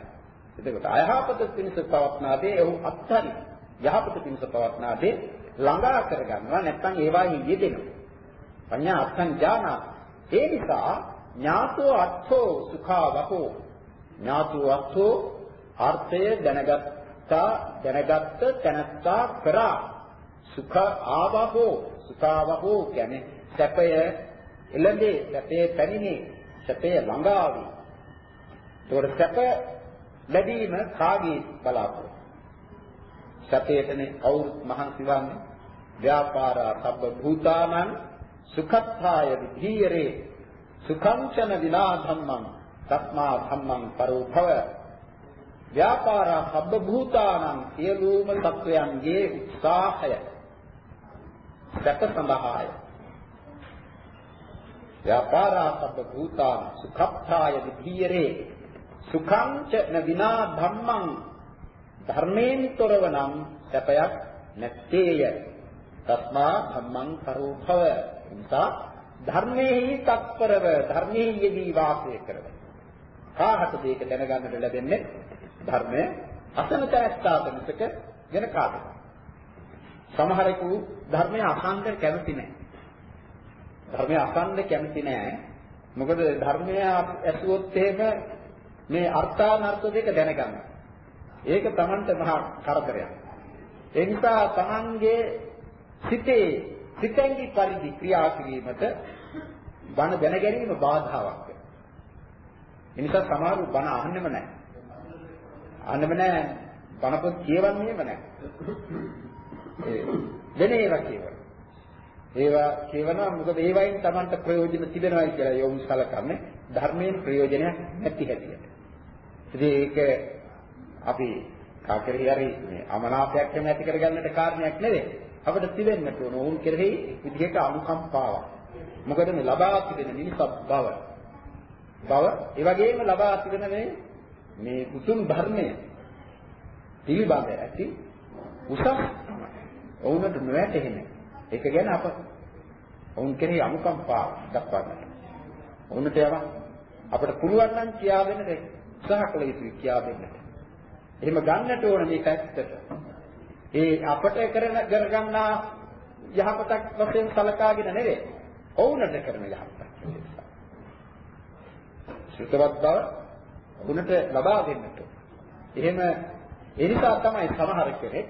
එතකොට අයහපත පිණිස පවත්නා දේ ඔහු අත්හරි. යහපත පිණිස පවත්නා දේ ළඟා කරගන්නවා නැත්නම් ඒවායින් යෙදෙනවා. පඤ්ඤා අත්ං ඥානා. ඒ නිසා ඥාතෝ අත්ථෝ සුඛා වහෝ ඥාතෝ අත්ථෝ අර්ථය දැනගත්තා දැනගත්ත තැනත්තා කරා සුඛ ආවහෝ සුඛාවහෝ කියන්නේ සැපය එළඹේ සැපේ පැමිණේ සැපේ ළඟාවි. ඒතකොට සැප ලැබීම කාගේ බලාපොරොත්තු? සැපයටනේ කවුරුත් මහන්සි වන්නේ. ව්‍යාපාරා සබ්බ භූතානං සුඛත්ථාය විධීයරේ සුඛංචන විනා ධම්මං තස්මා ධම්මං පරෝ භව ව්‍යාපාරා සබ්බ භූතානං සියලුම සත්වයන්ගේ උත්සාහය සැප සඳහාය ව්‍යාපාරා සබ්බ භූතාන සුඛප්පාය විධීයරේ සුඛං ච නවිනා ධම්මං ධර්මයෙන් තොරව නම් සැපයක් නැත්තේය. තස්මා ධම්මං කරෝ භව. නිසා ධර්මයේ තත්පරව ධර්මයේ යෙදී වාසය කරව. කාහටද ඒක දැනගන්නට ලැබෙන්නේ ධර්මය අසන තැස්තාත මිසක වෙන කාටද? සමහරෙකු ධර්මය අසන්න කැමති නැහැ ධර්මය අසන්න කැමති නෑ. මොකද ධර්මය ඇසුවොත් එහෙම මේ අර්ථානර්ථ දෙක දැනගන්න. ඒක Tamanට මහා කරදරයක්. ඒ නිසා Tamanගේ සිතේ සිතෙන්දි පරිදි ක්‍රියා කිරීමට බණ දැන ගැනීම බාධාවක්. ඒ නිසා සමහරු බණ අහන්නෙම නැහැ. අහන්නෙම නැහැ. බණ පොත් කියවන්නේම නැහැ. ඒ වෙන ඒවා කියවන. ඒවා කියවනවා මොකද ඒවයින් Tamanට ප්‍රයෝජන තිබෙනවායි කියලා යොමු සලකන්නේ ධර්මයෙන් ප්‍රයෝජනයක් නැති හැටියට. ඉතින් ඒක අපි කාකරේ හරි මේ අමනාපයක් එහෙම ඇති කරගන්නට කාරණයක් නෙවෙයි. අපිට තිබෙන්නට ඕන වුන් කෙරෙහි විදිහට අනුකම්පාවක්. මොකද මේ ලබා තිබෙන මිනිසත් බව. බව ඒ වගේම ලබා තිබෙන මේ මේ උතුම් ධර්මය පිළිබඳ ඇති උසස් ඔවුන්ට නොවැටෙන්නේ ඒක ගැන අප ඔවුන් කෙරෙහි අනුකම්පාව දක්වන්නට. ඔවුන්ට යම අපිට පුළුවන් නම් කියා දෙන්න උත්සාහ කළ යුතුයි කියා දෙන්නට. එහෙම ගන්නට ඕන මේක ඇත්තට. ඒ අපට කරන කරගන්නා යහපතක් වශයෙන් සලකාගෙන නෙවෙයි. ඔවුන්ට කරන යහපතක්. සුතවත් බව ඔවුන්ට ලබා දෙන්නට. එහෙම ඒ නිසා තමයි සමහර කෙනෙක්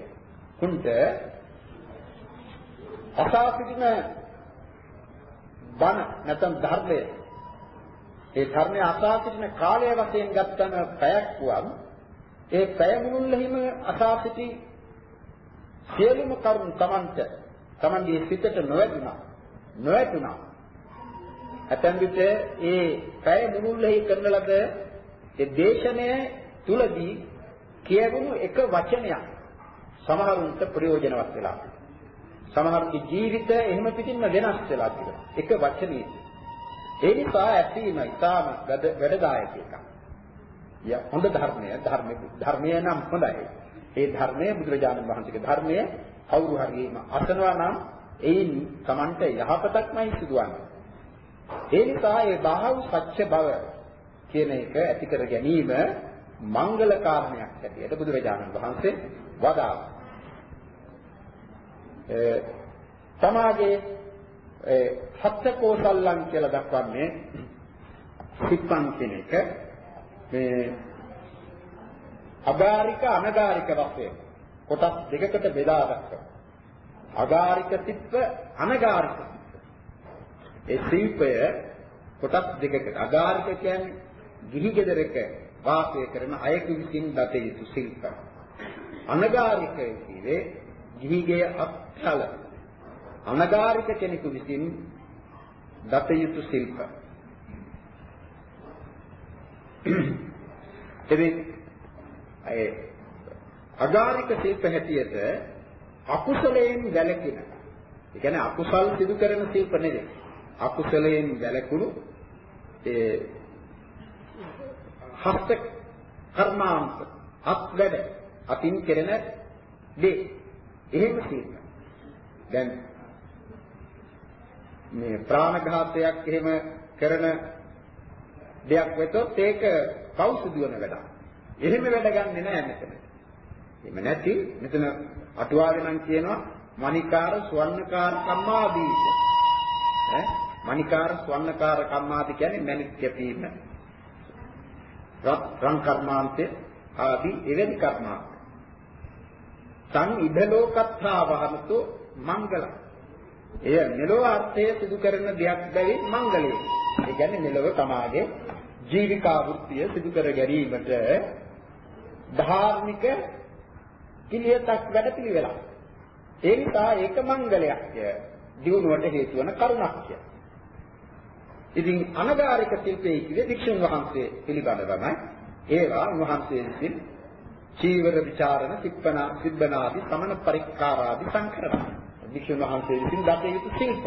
කුන්ට අසා සිටින බණ නැත්නම් ධර්මය. ඒ ධර්මය අසා සිටින කාලය වශයෙන් ගත්තම පැයක් වුවම් ඒ පැය මුළුල්ලෙහිම අසා සිටි සියලුම කරුණු Tamanට Tamanගේ සිතට නොවැදුනා නොවැදුනා ඇතැම් විට ඒ පැය මුළුල්ලෙහි කරන ලද ඒ දේශනය තුලදී කියවුණු එක වචනයක් සමහරුන්ට ප්‍රයෝජනවත් වෙලා. සමහරුන්ගේ ජීවිත එහෙම පිටින්ම වෙනස් වෙලා තිබෙනවා එක වචනයකින් ඒ නිසා ඇසීම ඉතාම වැඩදායක එකක්. ය හොඳ ධර්මය ධර්ම ධර්මය නම් හොඳයි. ඒ ධර්මය බුදුරජාණන් වහන්සේගේ ධර්මය කවුරු හරිම අසනවා නම් එයින් Tamanට යහපතක්මයි සිදුවන්නේ. ඒ නිසා ඒ බාහුව සත්‍ය බව කියන එක ඇති කර ගැනීම මංගල කාරණයක් හැටියට බුදුරජාණන් වහන්සේ වදාළා. සමාජයේ හත්ත කෝසල්ලම් කියලා දක්වන්නේ සිප්පන් කියන එක මේ අගාരിക අනගාരിക වශයෙන් කොටස් දෙකකට බෙදා දක්වනවා. අගාരിക සිප්ප අනගාരിക සිප්ප. ඒ සිප්පය කොටස් දෙකකට අගාരിക කියන්නේ ගිහි ගෙදරක වාසය කරන අයෙකු විසින් දත යුතු සිල්ප. අනගාരികය කියන්නේ ගිහිගේ අත්කල අනගාരിക කෙනෙකු විසින් දත යුතු ශිල්ප. එදින ඒ අගාരിക ශිල්ප හැටියට අකුසලයෙන් වැළකීම. ඒ කියන්නේ අකුසල් සිදු කරන ශිල්ප නෙවෙයි. අකුසලයෙන් වැළකුණු ඒ හස්ත කර්මාන්ත අත් වැඩ අතින් කෙරෙන දේ එහෙම ශිල්ප. දැන් මේ ප්‍රාණඝාතයක් එහෙම කරන දෙයක් වෙතොත් ඒක පව් සිදුවන වැඩක්. එහෙම වැඩ ගන්නෙ නෑ මෙතන. එහෙම නැති මෙතන අටුවාවේ නම් කියනවා මණිකාර ස්වර්ණකාර කම්මාදී. ඈ මණිකාර ස්වර්ණකාර කම්මාදි කියන්නේ මණික් කැපීම. රන් කර්මාන්තේ ආදී එවැනි කර්මාන්ත. සං ඉද ලෝකත්ථා වහමතු මංගලං එය මෙලොව අර්ථය සිදු කරන දෙයක් බැවින් මංගලයි. ඒ කියන්නේ මෙලොව තමාගේ ජීවිකා වෘත්තිය සිදු කර ගැනීමට ධාර්මික කිලියතක් වැඩපිළිවෙලක්. ඒ නිසා ඒක මංගලයක්. දිනුවට හේතු වන කරුණක්. ඉතින් අනගාരിക ශිල්පයේ කිව්වේ වික්ෂුන් වහන්සේ පිළිබඳවමයි. ඒවා උන්වහන්සේ විසින් චීවර ਵਿਚාරණ, සිප්පනා, සිබ්බනාදී සමන පරික්කාරාදී සංකරණ වික්ෂුන් වහන්සේ විසින් දත යුතු ශිල්ප.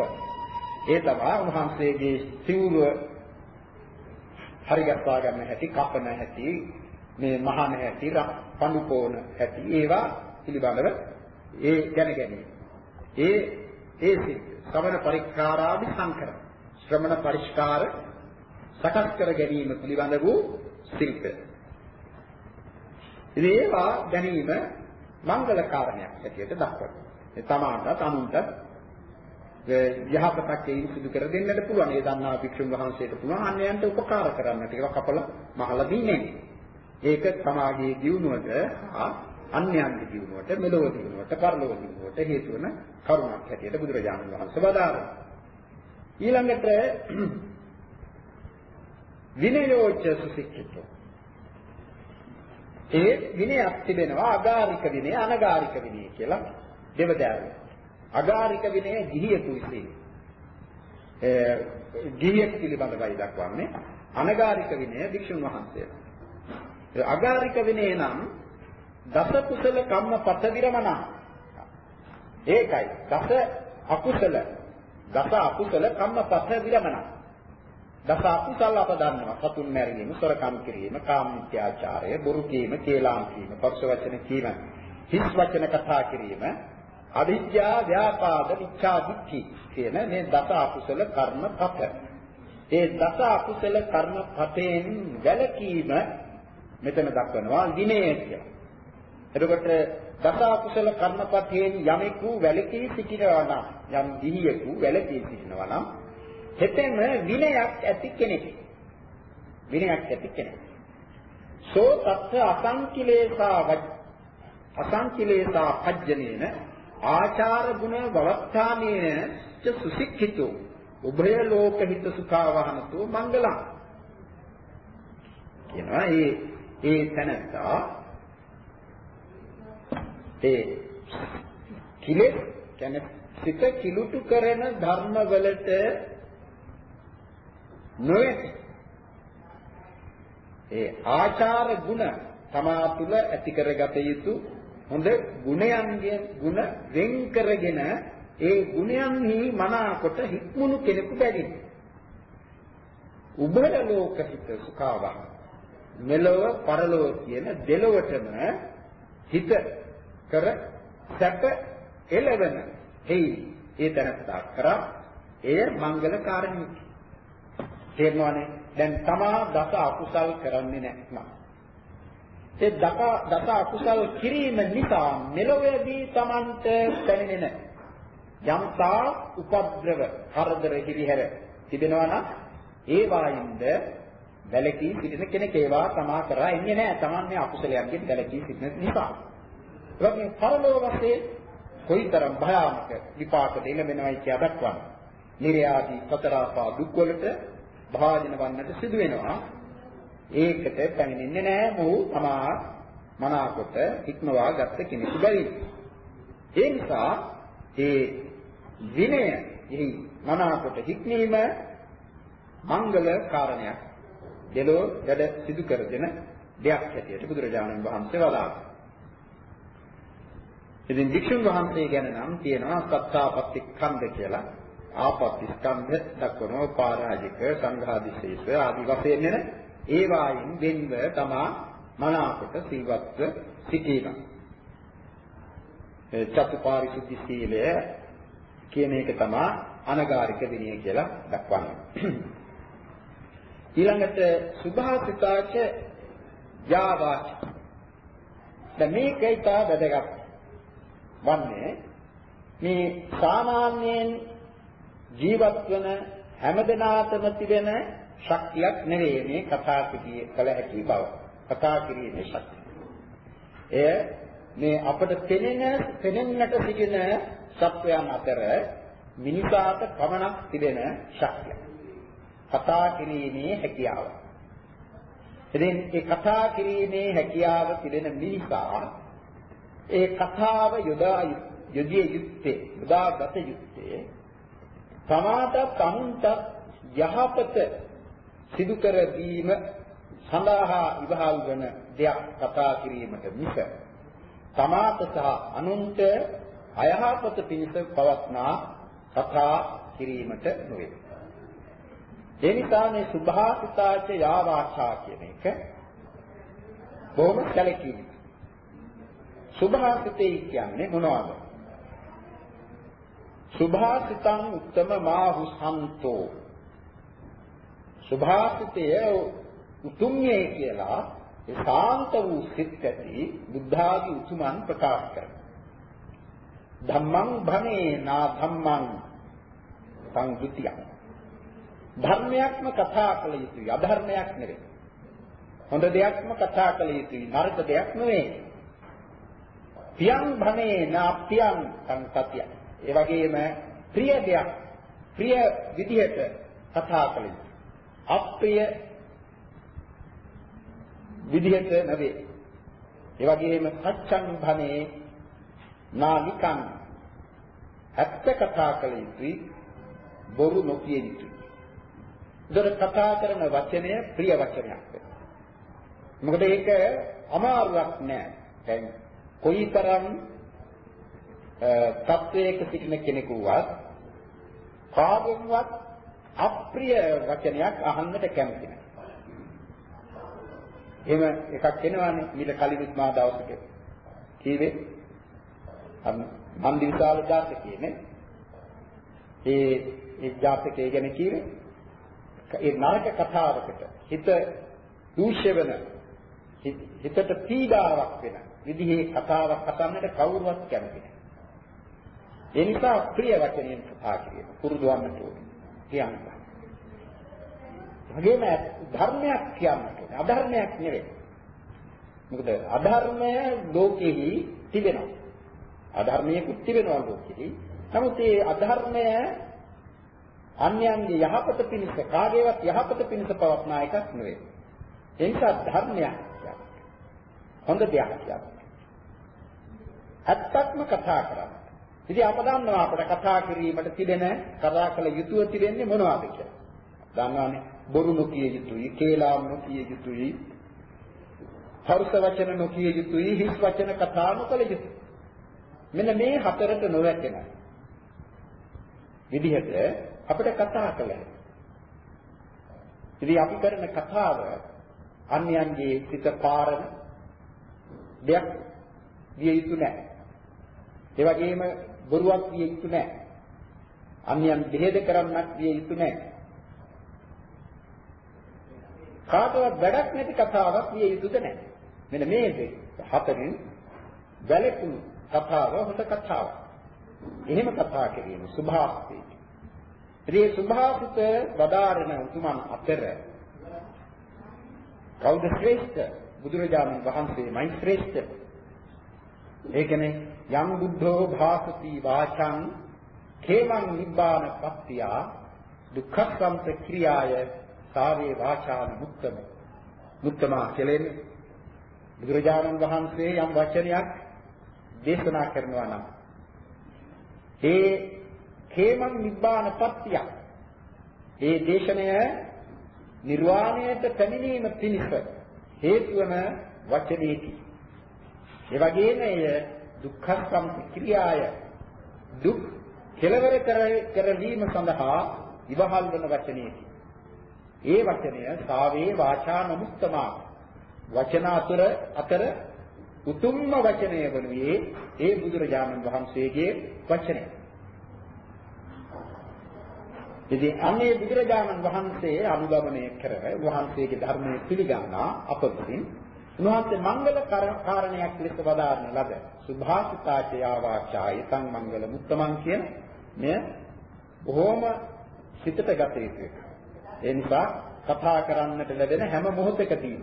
ඒ තමයි උන්වහන්සේගේ සිවුර හරිගස්වා ගන්න හැටි, කපන හැටි, මේ මහාන හැටි, පඳු පොන හැටි ඒවා පිළිබඳව ඒ දැන ගැනීම. ඒ ඒ ශ්‍රවණ පරික්කාරාදි සංකර. ශ්‍රමණ පරිස්කාර සකස් කර ගැනීම පිළිබඳ වූ ශිල්පය. ඉතින් ඒවා ගැනීම මංගල කාරණයක් හැටියට දක්වනවා. තමාටත් අනුන්ට යහපතක් ඒන් සිදු කර දෙන්නට පුළුවන්. ඒ දන්නා භික්ෂුන් වහන්සේට පුළුවන් අන්‍යයන්ට උපකාර කරන්නට ඒක කපල මහලා දින්නේ. ඒක සමාජයේ දියුණුවට හා අන්‍යයන්ගේ දියුණුවට මෙලොව දියුණුවට පරලොව දියුණුවට හේතු වන කරුණක් හැටියට බුදුරජාණන් වහන්සේ වදාළා. ඊළඟට විනයෝච්ච සුසික්ඛිතෝ ඒ විනයක් තිබෙනවා අගාരിക විනය අනගාരിക විනය කියලා දෙවදාරය. අගාരിക විනය ගිහියෙකු විසින් ඒ ගිහියෙකු පිළිබඳවයි දක්වන්නේ අනගාരിക විනය වික්ෂුන් වහන්සේලා. අගාരിക විනය නම් දස කුසල කම්ම පත විරමණ. ඒකයි දස අකුසල දස අකුසල කම්ම පත විරමණ. දස අකුසල අප දන්නවා. සතුන් මැරීම, සොරකම් කිරීම, කාමීත්‍යාචාරය, බොරු කීම, කේලාම් කීම, පක්ෂ වචන කීම, හිස් වචන කතා කිරීම, අවිද්‍යා ව්‍යාපාද විචා දික්ඛි කියන මේ දස අකුසල කර්ම පත. ඒ දස අකුසල කර්ම පතෙන් වැළකීම මෙතන දක්වනවා විනය කියලා. එතකොට දස අකුසල කර්මපතෙන් යමෙකු වැළකී සිටිනවා නම් යම් දිහියෙකු වැළකී සිටිනවා නම් හෙතෙම විනයක් ඇති කෙනෙක්. විනයක් ඇති කෙනෙක්. සෝ තත්ත අසංකිලේසා අසංකිලේසා පජ්ජනේන ආචාර ගුණ වවත්තාමේන ච සුසික්ඛිතෝ උභය ලෝක හිත සුඛා වහනතෝ මංගලං කියනවා. ඒ ඒ තැනත්තා ඒ කිලෙස් කියන්නේ සිත කිලුටු කරන ධර්මවලට නොවේ. ඒ ආචාර ගුණ තමා තුළ ඇති කරගත යුතු හොඳ ගුණයන්ගේ ගුණ වෙන් කරගෙන ඒ ගුණයන්හි මනාකොට හික්මුණු කෙනෙකු බැවින්. උභය ලෝකහිත සුඛාවහ. මෙලොව පරලොව කියන දෙලොවටම හිත කර සැප එළවෙන හේයි ඒ තැනත්තා කරා. එය මංගල කාරණිකයි. තේරෙනවනේ දැන් තමා දස අකුසල් කරන්නේ නැත්නම් ඒ දස දස අකුසල් කිරීම නිසා මෙලොවේදී Tamanට දැනෙන යම්තා උපද්‍රව කරදර හිරිහැර තිබෙනවා නම් ඒ වායින්ද වැලකී සිටින කෙනෙක් ඒවා තමා කරා ඉන්නේ නැහැ. Taman මේ අකුසලයන්ගෙන් වැලකී සිටින නිසා. ඒ වගේම පරලෝක වශයෙන් කොයිතරම් භයානක විපාක දෙන්න වෙනවයි කියලා දක්වනවා. නිර්යාදී සතරාපා දුක් වලට භාජන වන්නට සිදු වෙනවා. ඒකට පැමිණෙන්නේ නැහැ මොහු තමා මනාකොට ඉක්මවා ගත්ත කෙනෙකු බැරි. ඒ නිසා ඒ විනය එහි මනාකොට හික්මීම මංගල කාරණයක්. දෙලෝ වැඩ සිදු කර දෙන දෙයක් හැටියට බුදුරජාණන් වහන්සේ වදාළා. ඉතින් වික්ෂුන් වහන්සේ ගැන නම් තියෙනවා සත්තාපට්ටි ඛණ්ඩ කියලා. ආපත්‍ය ස්කන්ධ දක්වනවා පාරාජික සංඝාදිශේෂ ආදි වශයෙන් නෙන ඒ වායින් වෙන්ව තමා මනාකොට සීවත්ව සිටීම. චතුපාරිශුද්ධ සීලය කියන එක තමයි අනගාരിക විනය කියලා දක්වන්නේ. [clears throat] ඊළඟට සුභාසිතාච යාවාච. දැන් මේකයි තා වැදගත්. වන්නේ මේ සාමාන්‍යයෙන් ජීවත් වන හැමදෙනාටම තිබෙන ශක්තියක් නෙවෙයි මේ කතා කිරිය කළ හැකි බව. කතා කිරීමේ ශක්තිය. එය මේ අපට පෙනෙන පෙනෙන්නට සිටින සත්වයන් අතර මිනිසාට පමණක් තිබෙන ශක්තිය. කතා කිරීමේ හැකියාව. ඉතින් ඒ කතා කිරීමේ හැකියාව තිබෙන මිනිසා ඒ කතාව යොදා යොදිය යුත්තේ යොදාගත යුත්තේ තමාට තමුන්ට යහපත සිදු කර දීම සඳහා ඉවහල් වන දෙයක් කතා කිරීමට මිස තමාට සහ අනුන්ට අයහපත පිණිස පවත්නා කතා කිරීමට නොවේ. ඒ නිසා මේ සුභාසිතාච යාවාචා කියන එක බොහොම සැලකීමයි. සුභාසිතේ කියන්නේ මොනවද? සුභාසිතං උත්තම මාහු සම්තෝ සුභාසිතය උතුම්යේ කියලා ඒ සාන්ත වූ සිත් ඇති බුද්ධාදී උතුමන් ප්‍රකාශ කරනවා. ධම්මං භනේ නා ධම්මං සංගුතිය. ධර්මයක්ම කතා කළ යුතුයි අධර්මයක් නෙවෙයි. හොඳ දෙයක්ම කතා කළ යුතුයි නරක දෙයක් නෙවෙයි. පියං භනේ නා පියං සංසතිය. ඒ වගේම ප්‍රිය දෙයක් ප්‍රිය විදිහට කතා කළ යුතුයි. අප්‍රිය විදිහට නෙවේ. ඒ වගේම සත්‍යං භනේ නානිකං ඇත්ත කතා කළ යුතුයි බොරු නොකිය යුතුයි. දොර කතා කරන වචනය ප්‍රිය වචනයක් වෙනවා. මොකද ඒක අමාරුවක් නෑ. දැන් කොයිතරම් තත්වයක සිටින කෙනෙකුවත් කාගෙන්වත් අප්‍රිය වචනයක් අහන්නට කැමති නැහැ. එහෙම එකක් එනවානේ ඊට කලින් මා දවසක කීවේ මන්දි විශාල ජාතකයේනේ ඒ ඒ ජාතකයේ ගැන කීවේ ඒ නරක කතාවකට හිත දූෂ්‍ය වෙන හිතට පීඩාවක් වෙන විදිහේ කතාවක් කතන්නට කවුරුවත් කැමති නැහැ. ඒ නිසා ප්‍රිය වචනයෙන් කතා කිරීම පුරුදු වන්නට ඕනේ. කියන්න. වගේම ධර්මයක් කියන්නට ඕනේ. අධර්මයක් නෙවෙයි. මොකද අධර්මය ලෝකෙහි තිබෙනවා. අධර්මයකුත් තිබෙනවා ලෝකෙහි. නමුත් මේ අධර්මය අන්‍යයන්ගේ යහපත පිණිස කාගේවත් යහපත පිණිස පවත්නා එකක් නෙවෙයි. ඒක ධර්මයක් කියන්නේ. හොඳ දෙයක් කියන්නේ. ඇත්තක්ම කතා කරන්නේ. ඉතින් අප දන්නවා අපිට කතා කිරීමට තිබෙන කතා කළ යුතුව තිබෙන්නේ මොනවද කියලා. දන්නවානේ බොරු නොකිය යුතුයි, කේලාම් නොකිය යුතුයි, හර්ෂ වචන නොකිය යුතුයි, හිස් වචන කතා නොකළ යුතුයි. මෙන්න මේ හතරට නොවැටෙන විදිහට අපිට කතා කළා. ඉතින් අපි කරන කතාව අන්‍යයන්ගේ සිත පාරන දෙයක් විය යුතු නැහැ. ඒ වගේම බොරුවක් විය යුතු නැහැ. අන්‍යයන් දෙහෙද කරන්නක් විය යුතු නැහැ. කාටවත් වැඩක් නැති කතාවක් විය යුතුද නැහැ. මෙන්න මේ හතරින් වැළකුණු කතාව හොඳ කතාවක්. එහෙම කතා කිරීම සුභාසිතයි. ඉතින් සුභාසිත වදාරන උතුමන් අතර කවුද ශ්‍රේෂ්ඨ? බුදුරජාණන් වහන්සේමයි ශ්‍රේෂ්ඨ. ඒ කියන්නේ යම් බුද්ධෝ භාසති වාචං khemං නිබ්බාන පත්‍තිය දුක්ඛසම්ප ක්‍රියාය සාවේ වාචාන මුත්තම. මුත්තමා කෙලෙන්නේ බුදුරජාණන් වහන්සේ යම් වචනයක් දේශනා කරනවා නම් ඒ khemං නිබ්බාන පත්‍තිය ඒ දේශනය නිර්වාණයට පැමිණීම පිණිස හේතු වන වචනයකි ඒ වගේම එය දුක්ඛ ක්‍රියාය දුක් කෙලවර කරවීම සඳහා ඉවහල් වන වචනයකි. ඒ වචනය සාවේ වාචා නමුත්තමා වචන අතර අතර උතුම්ම වචනය වනුයේ ඒ බුදුරජාණන් වහන්සේගේ වචනය. ඉතින් අන්නේ බුදුරජාණන් වහන්සේ අනුගමනය කර වහන්සේගේ ධර්මයේ පිළිගන්නා අප විසින් උන්වහන්සේ මංගල කාරණයක් ලෙස වදාරන ලද සුභාසිතාචය ආවාචායිතං මංගල මුත්තමන් කියන මෙය බොහෝම සිතට ගත යුතු එක. ඒ නිසා කතා කරන්නට ලැබෙන හැම මොහොතකදීම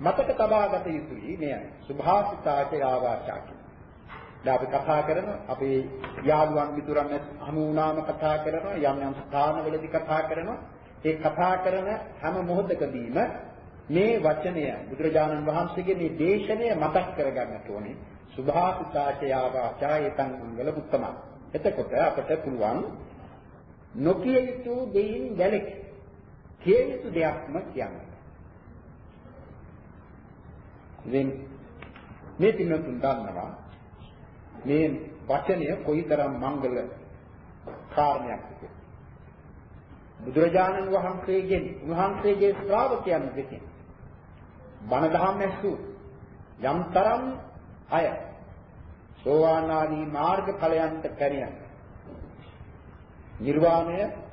මතක තබා ගත යුතුයි මෙය සුභාසිතාචය ආවාචා කියන. දැන් අපි කතා කරන අපේ යාළුවන් මිතුරන් හමු වුණාම කතා කරනවා යම් යම් ස්ථානවලදී කතා කරනවා ඒ කතා කරන හැම මොහොතකදීම මේ වචනය බුදුරජාණන් වහන්සේගේ මේ දේශනය මතක් කරගන්නට ඕනේ. සුභාසිතාචයාවාචායතං මංගල උත්තම. එතකොට අපට පුළුවන් නොකිය යුතු දෙයින් වැළක කිය යුතු දෙයක්ම කියන්න. ඉතින් මේ පින්නතුන් දන්නවා මේ වචනය කොයිතරම් මංගල කාරණයක් කියලා. බුදුරජාණන් වහන්සේගෙන් උන්වහන්සේගේ ශ්‍රාවකයන් දෙකින් බණ දහම් ඇසූ යම්තරම් අය සෝවාන් ආදී මාර්ග ඵලයන්ට පැමිණ නිර්වාණය සත්‍ය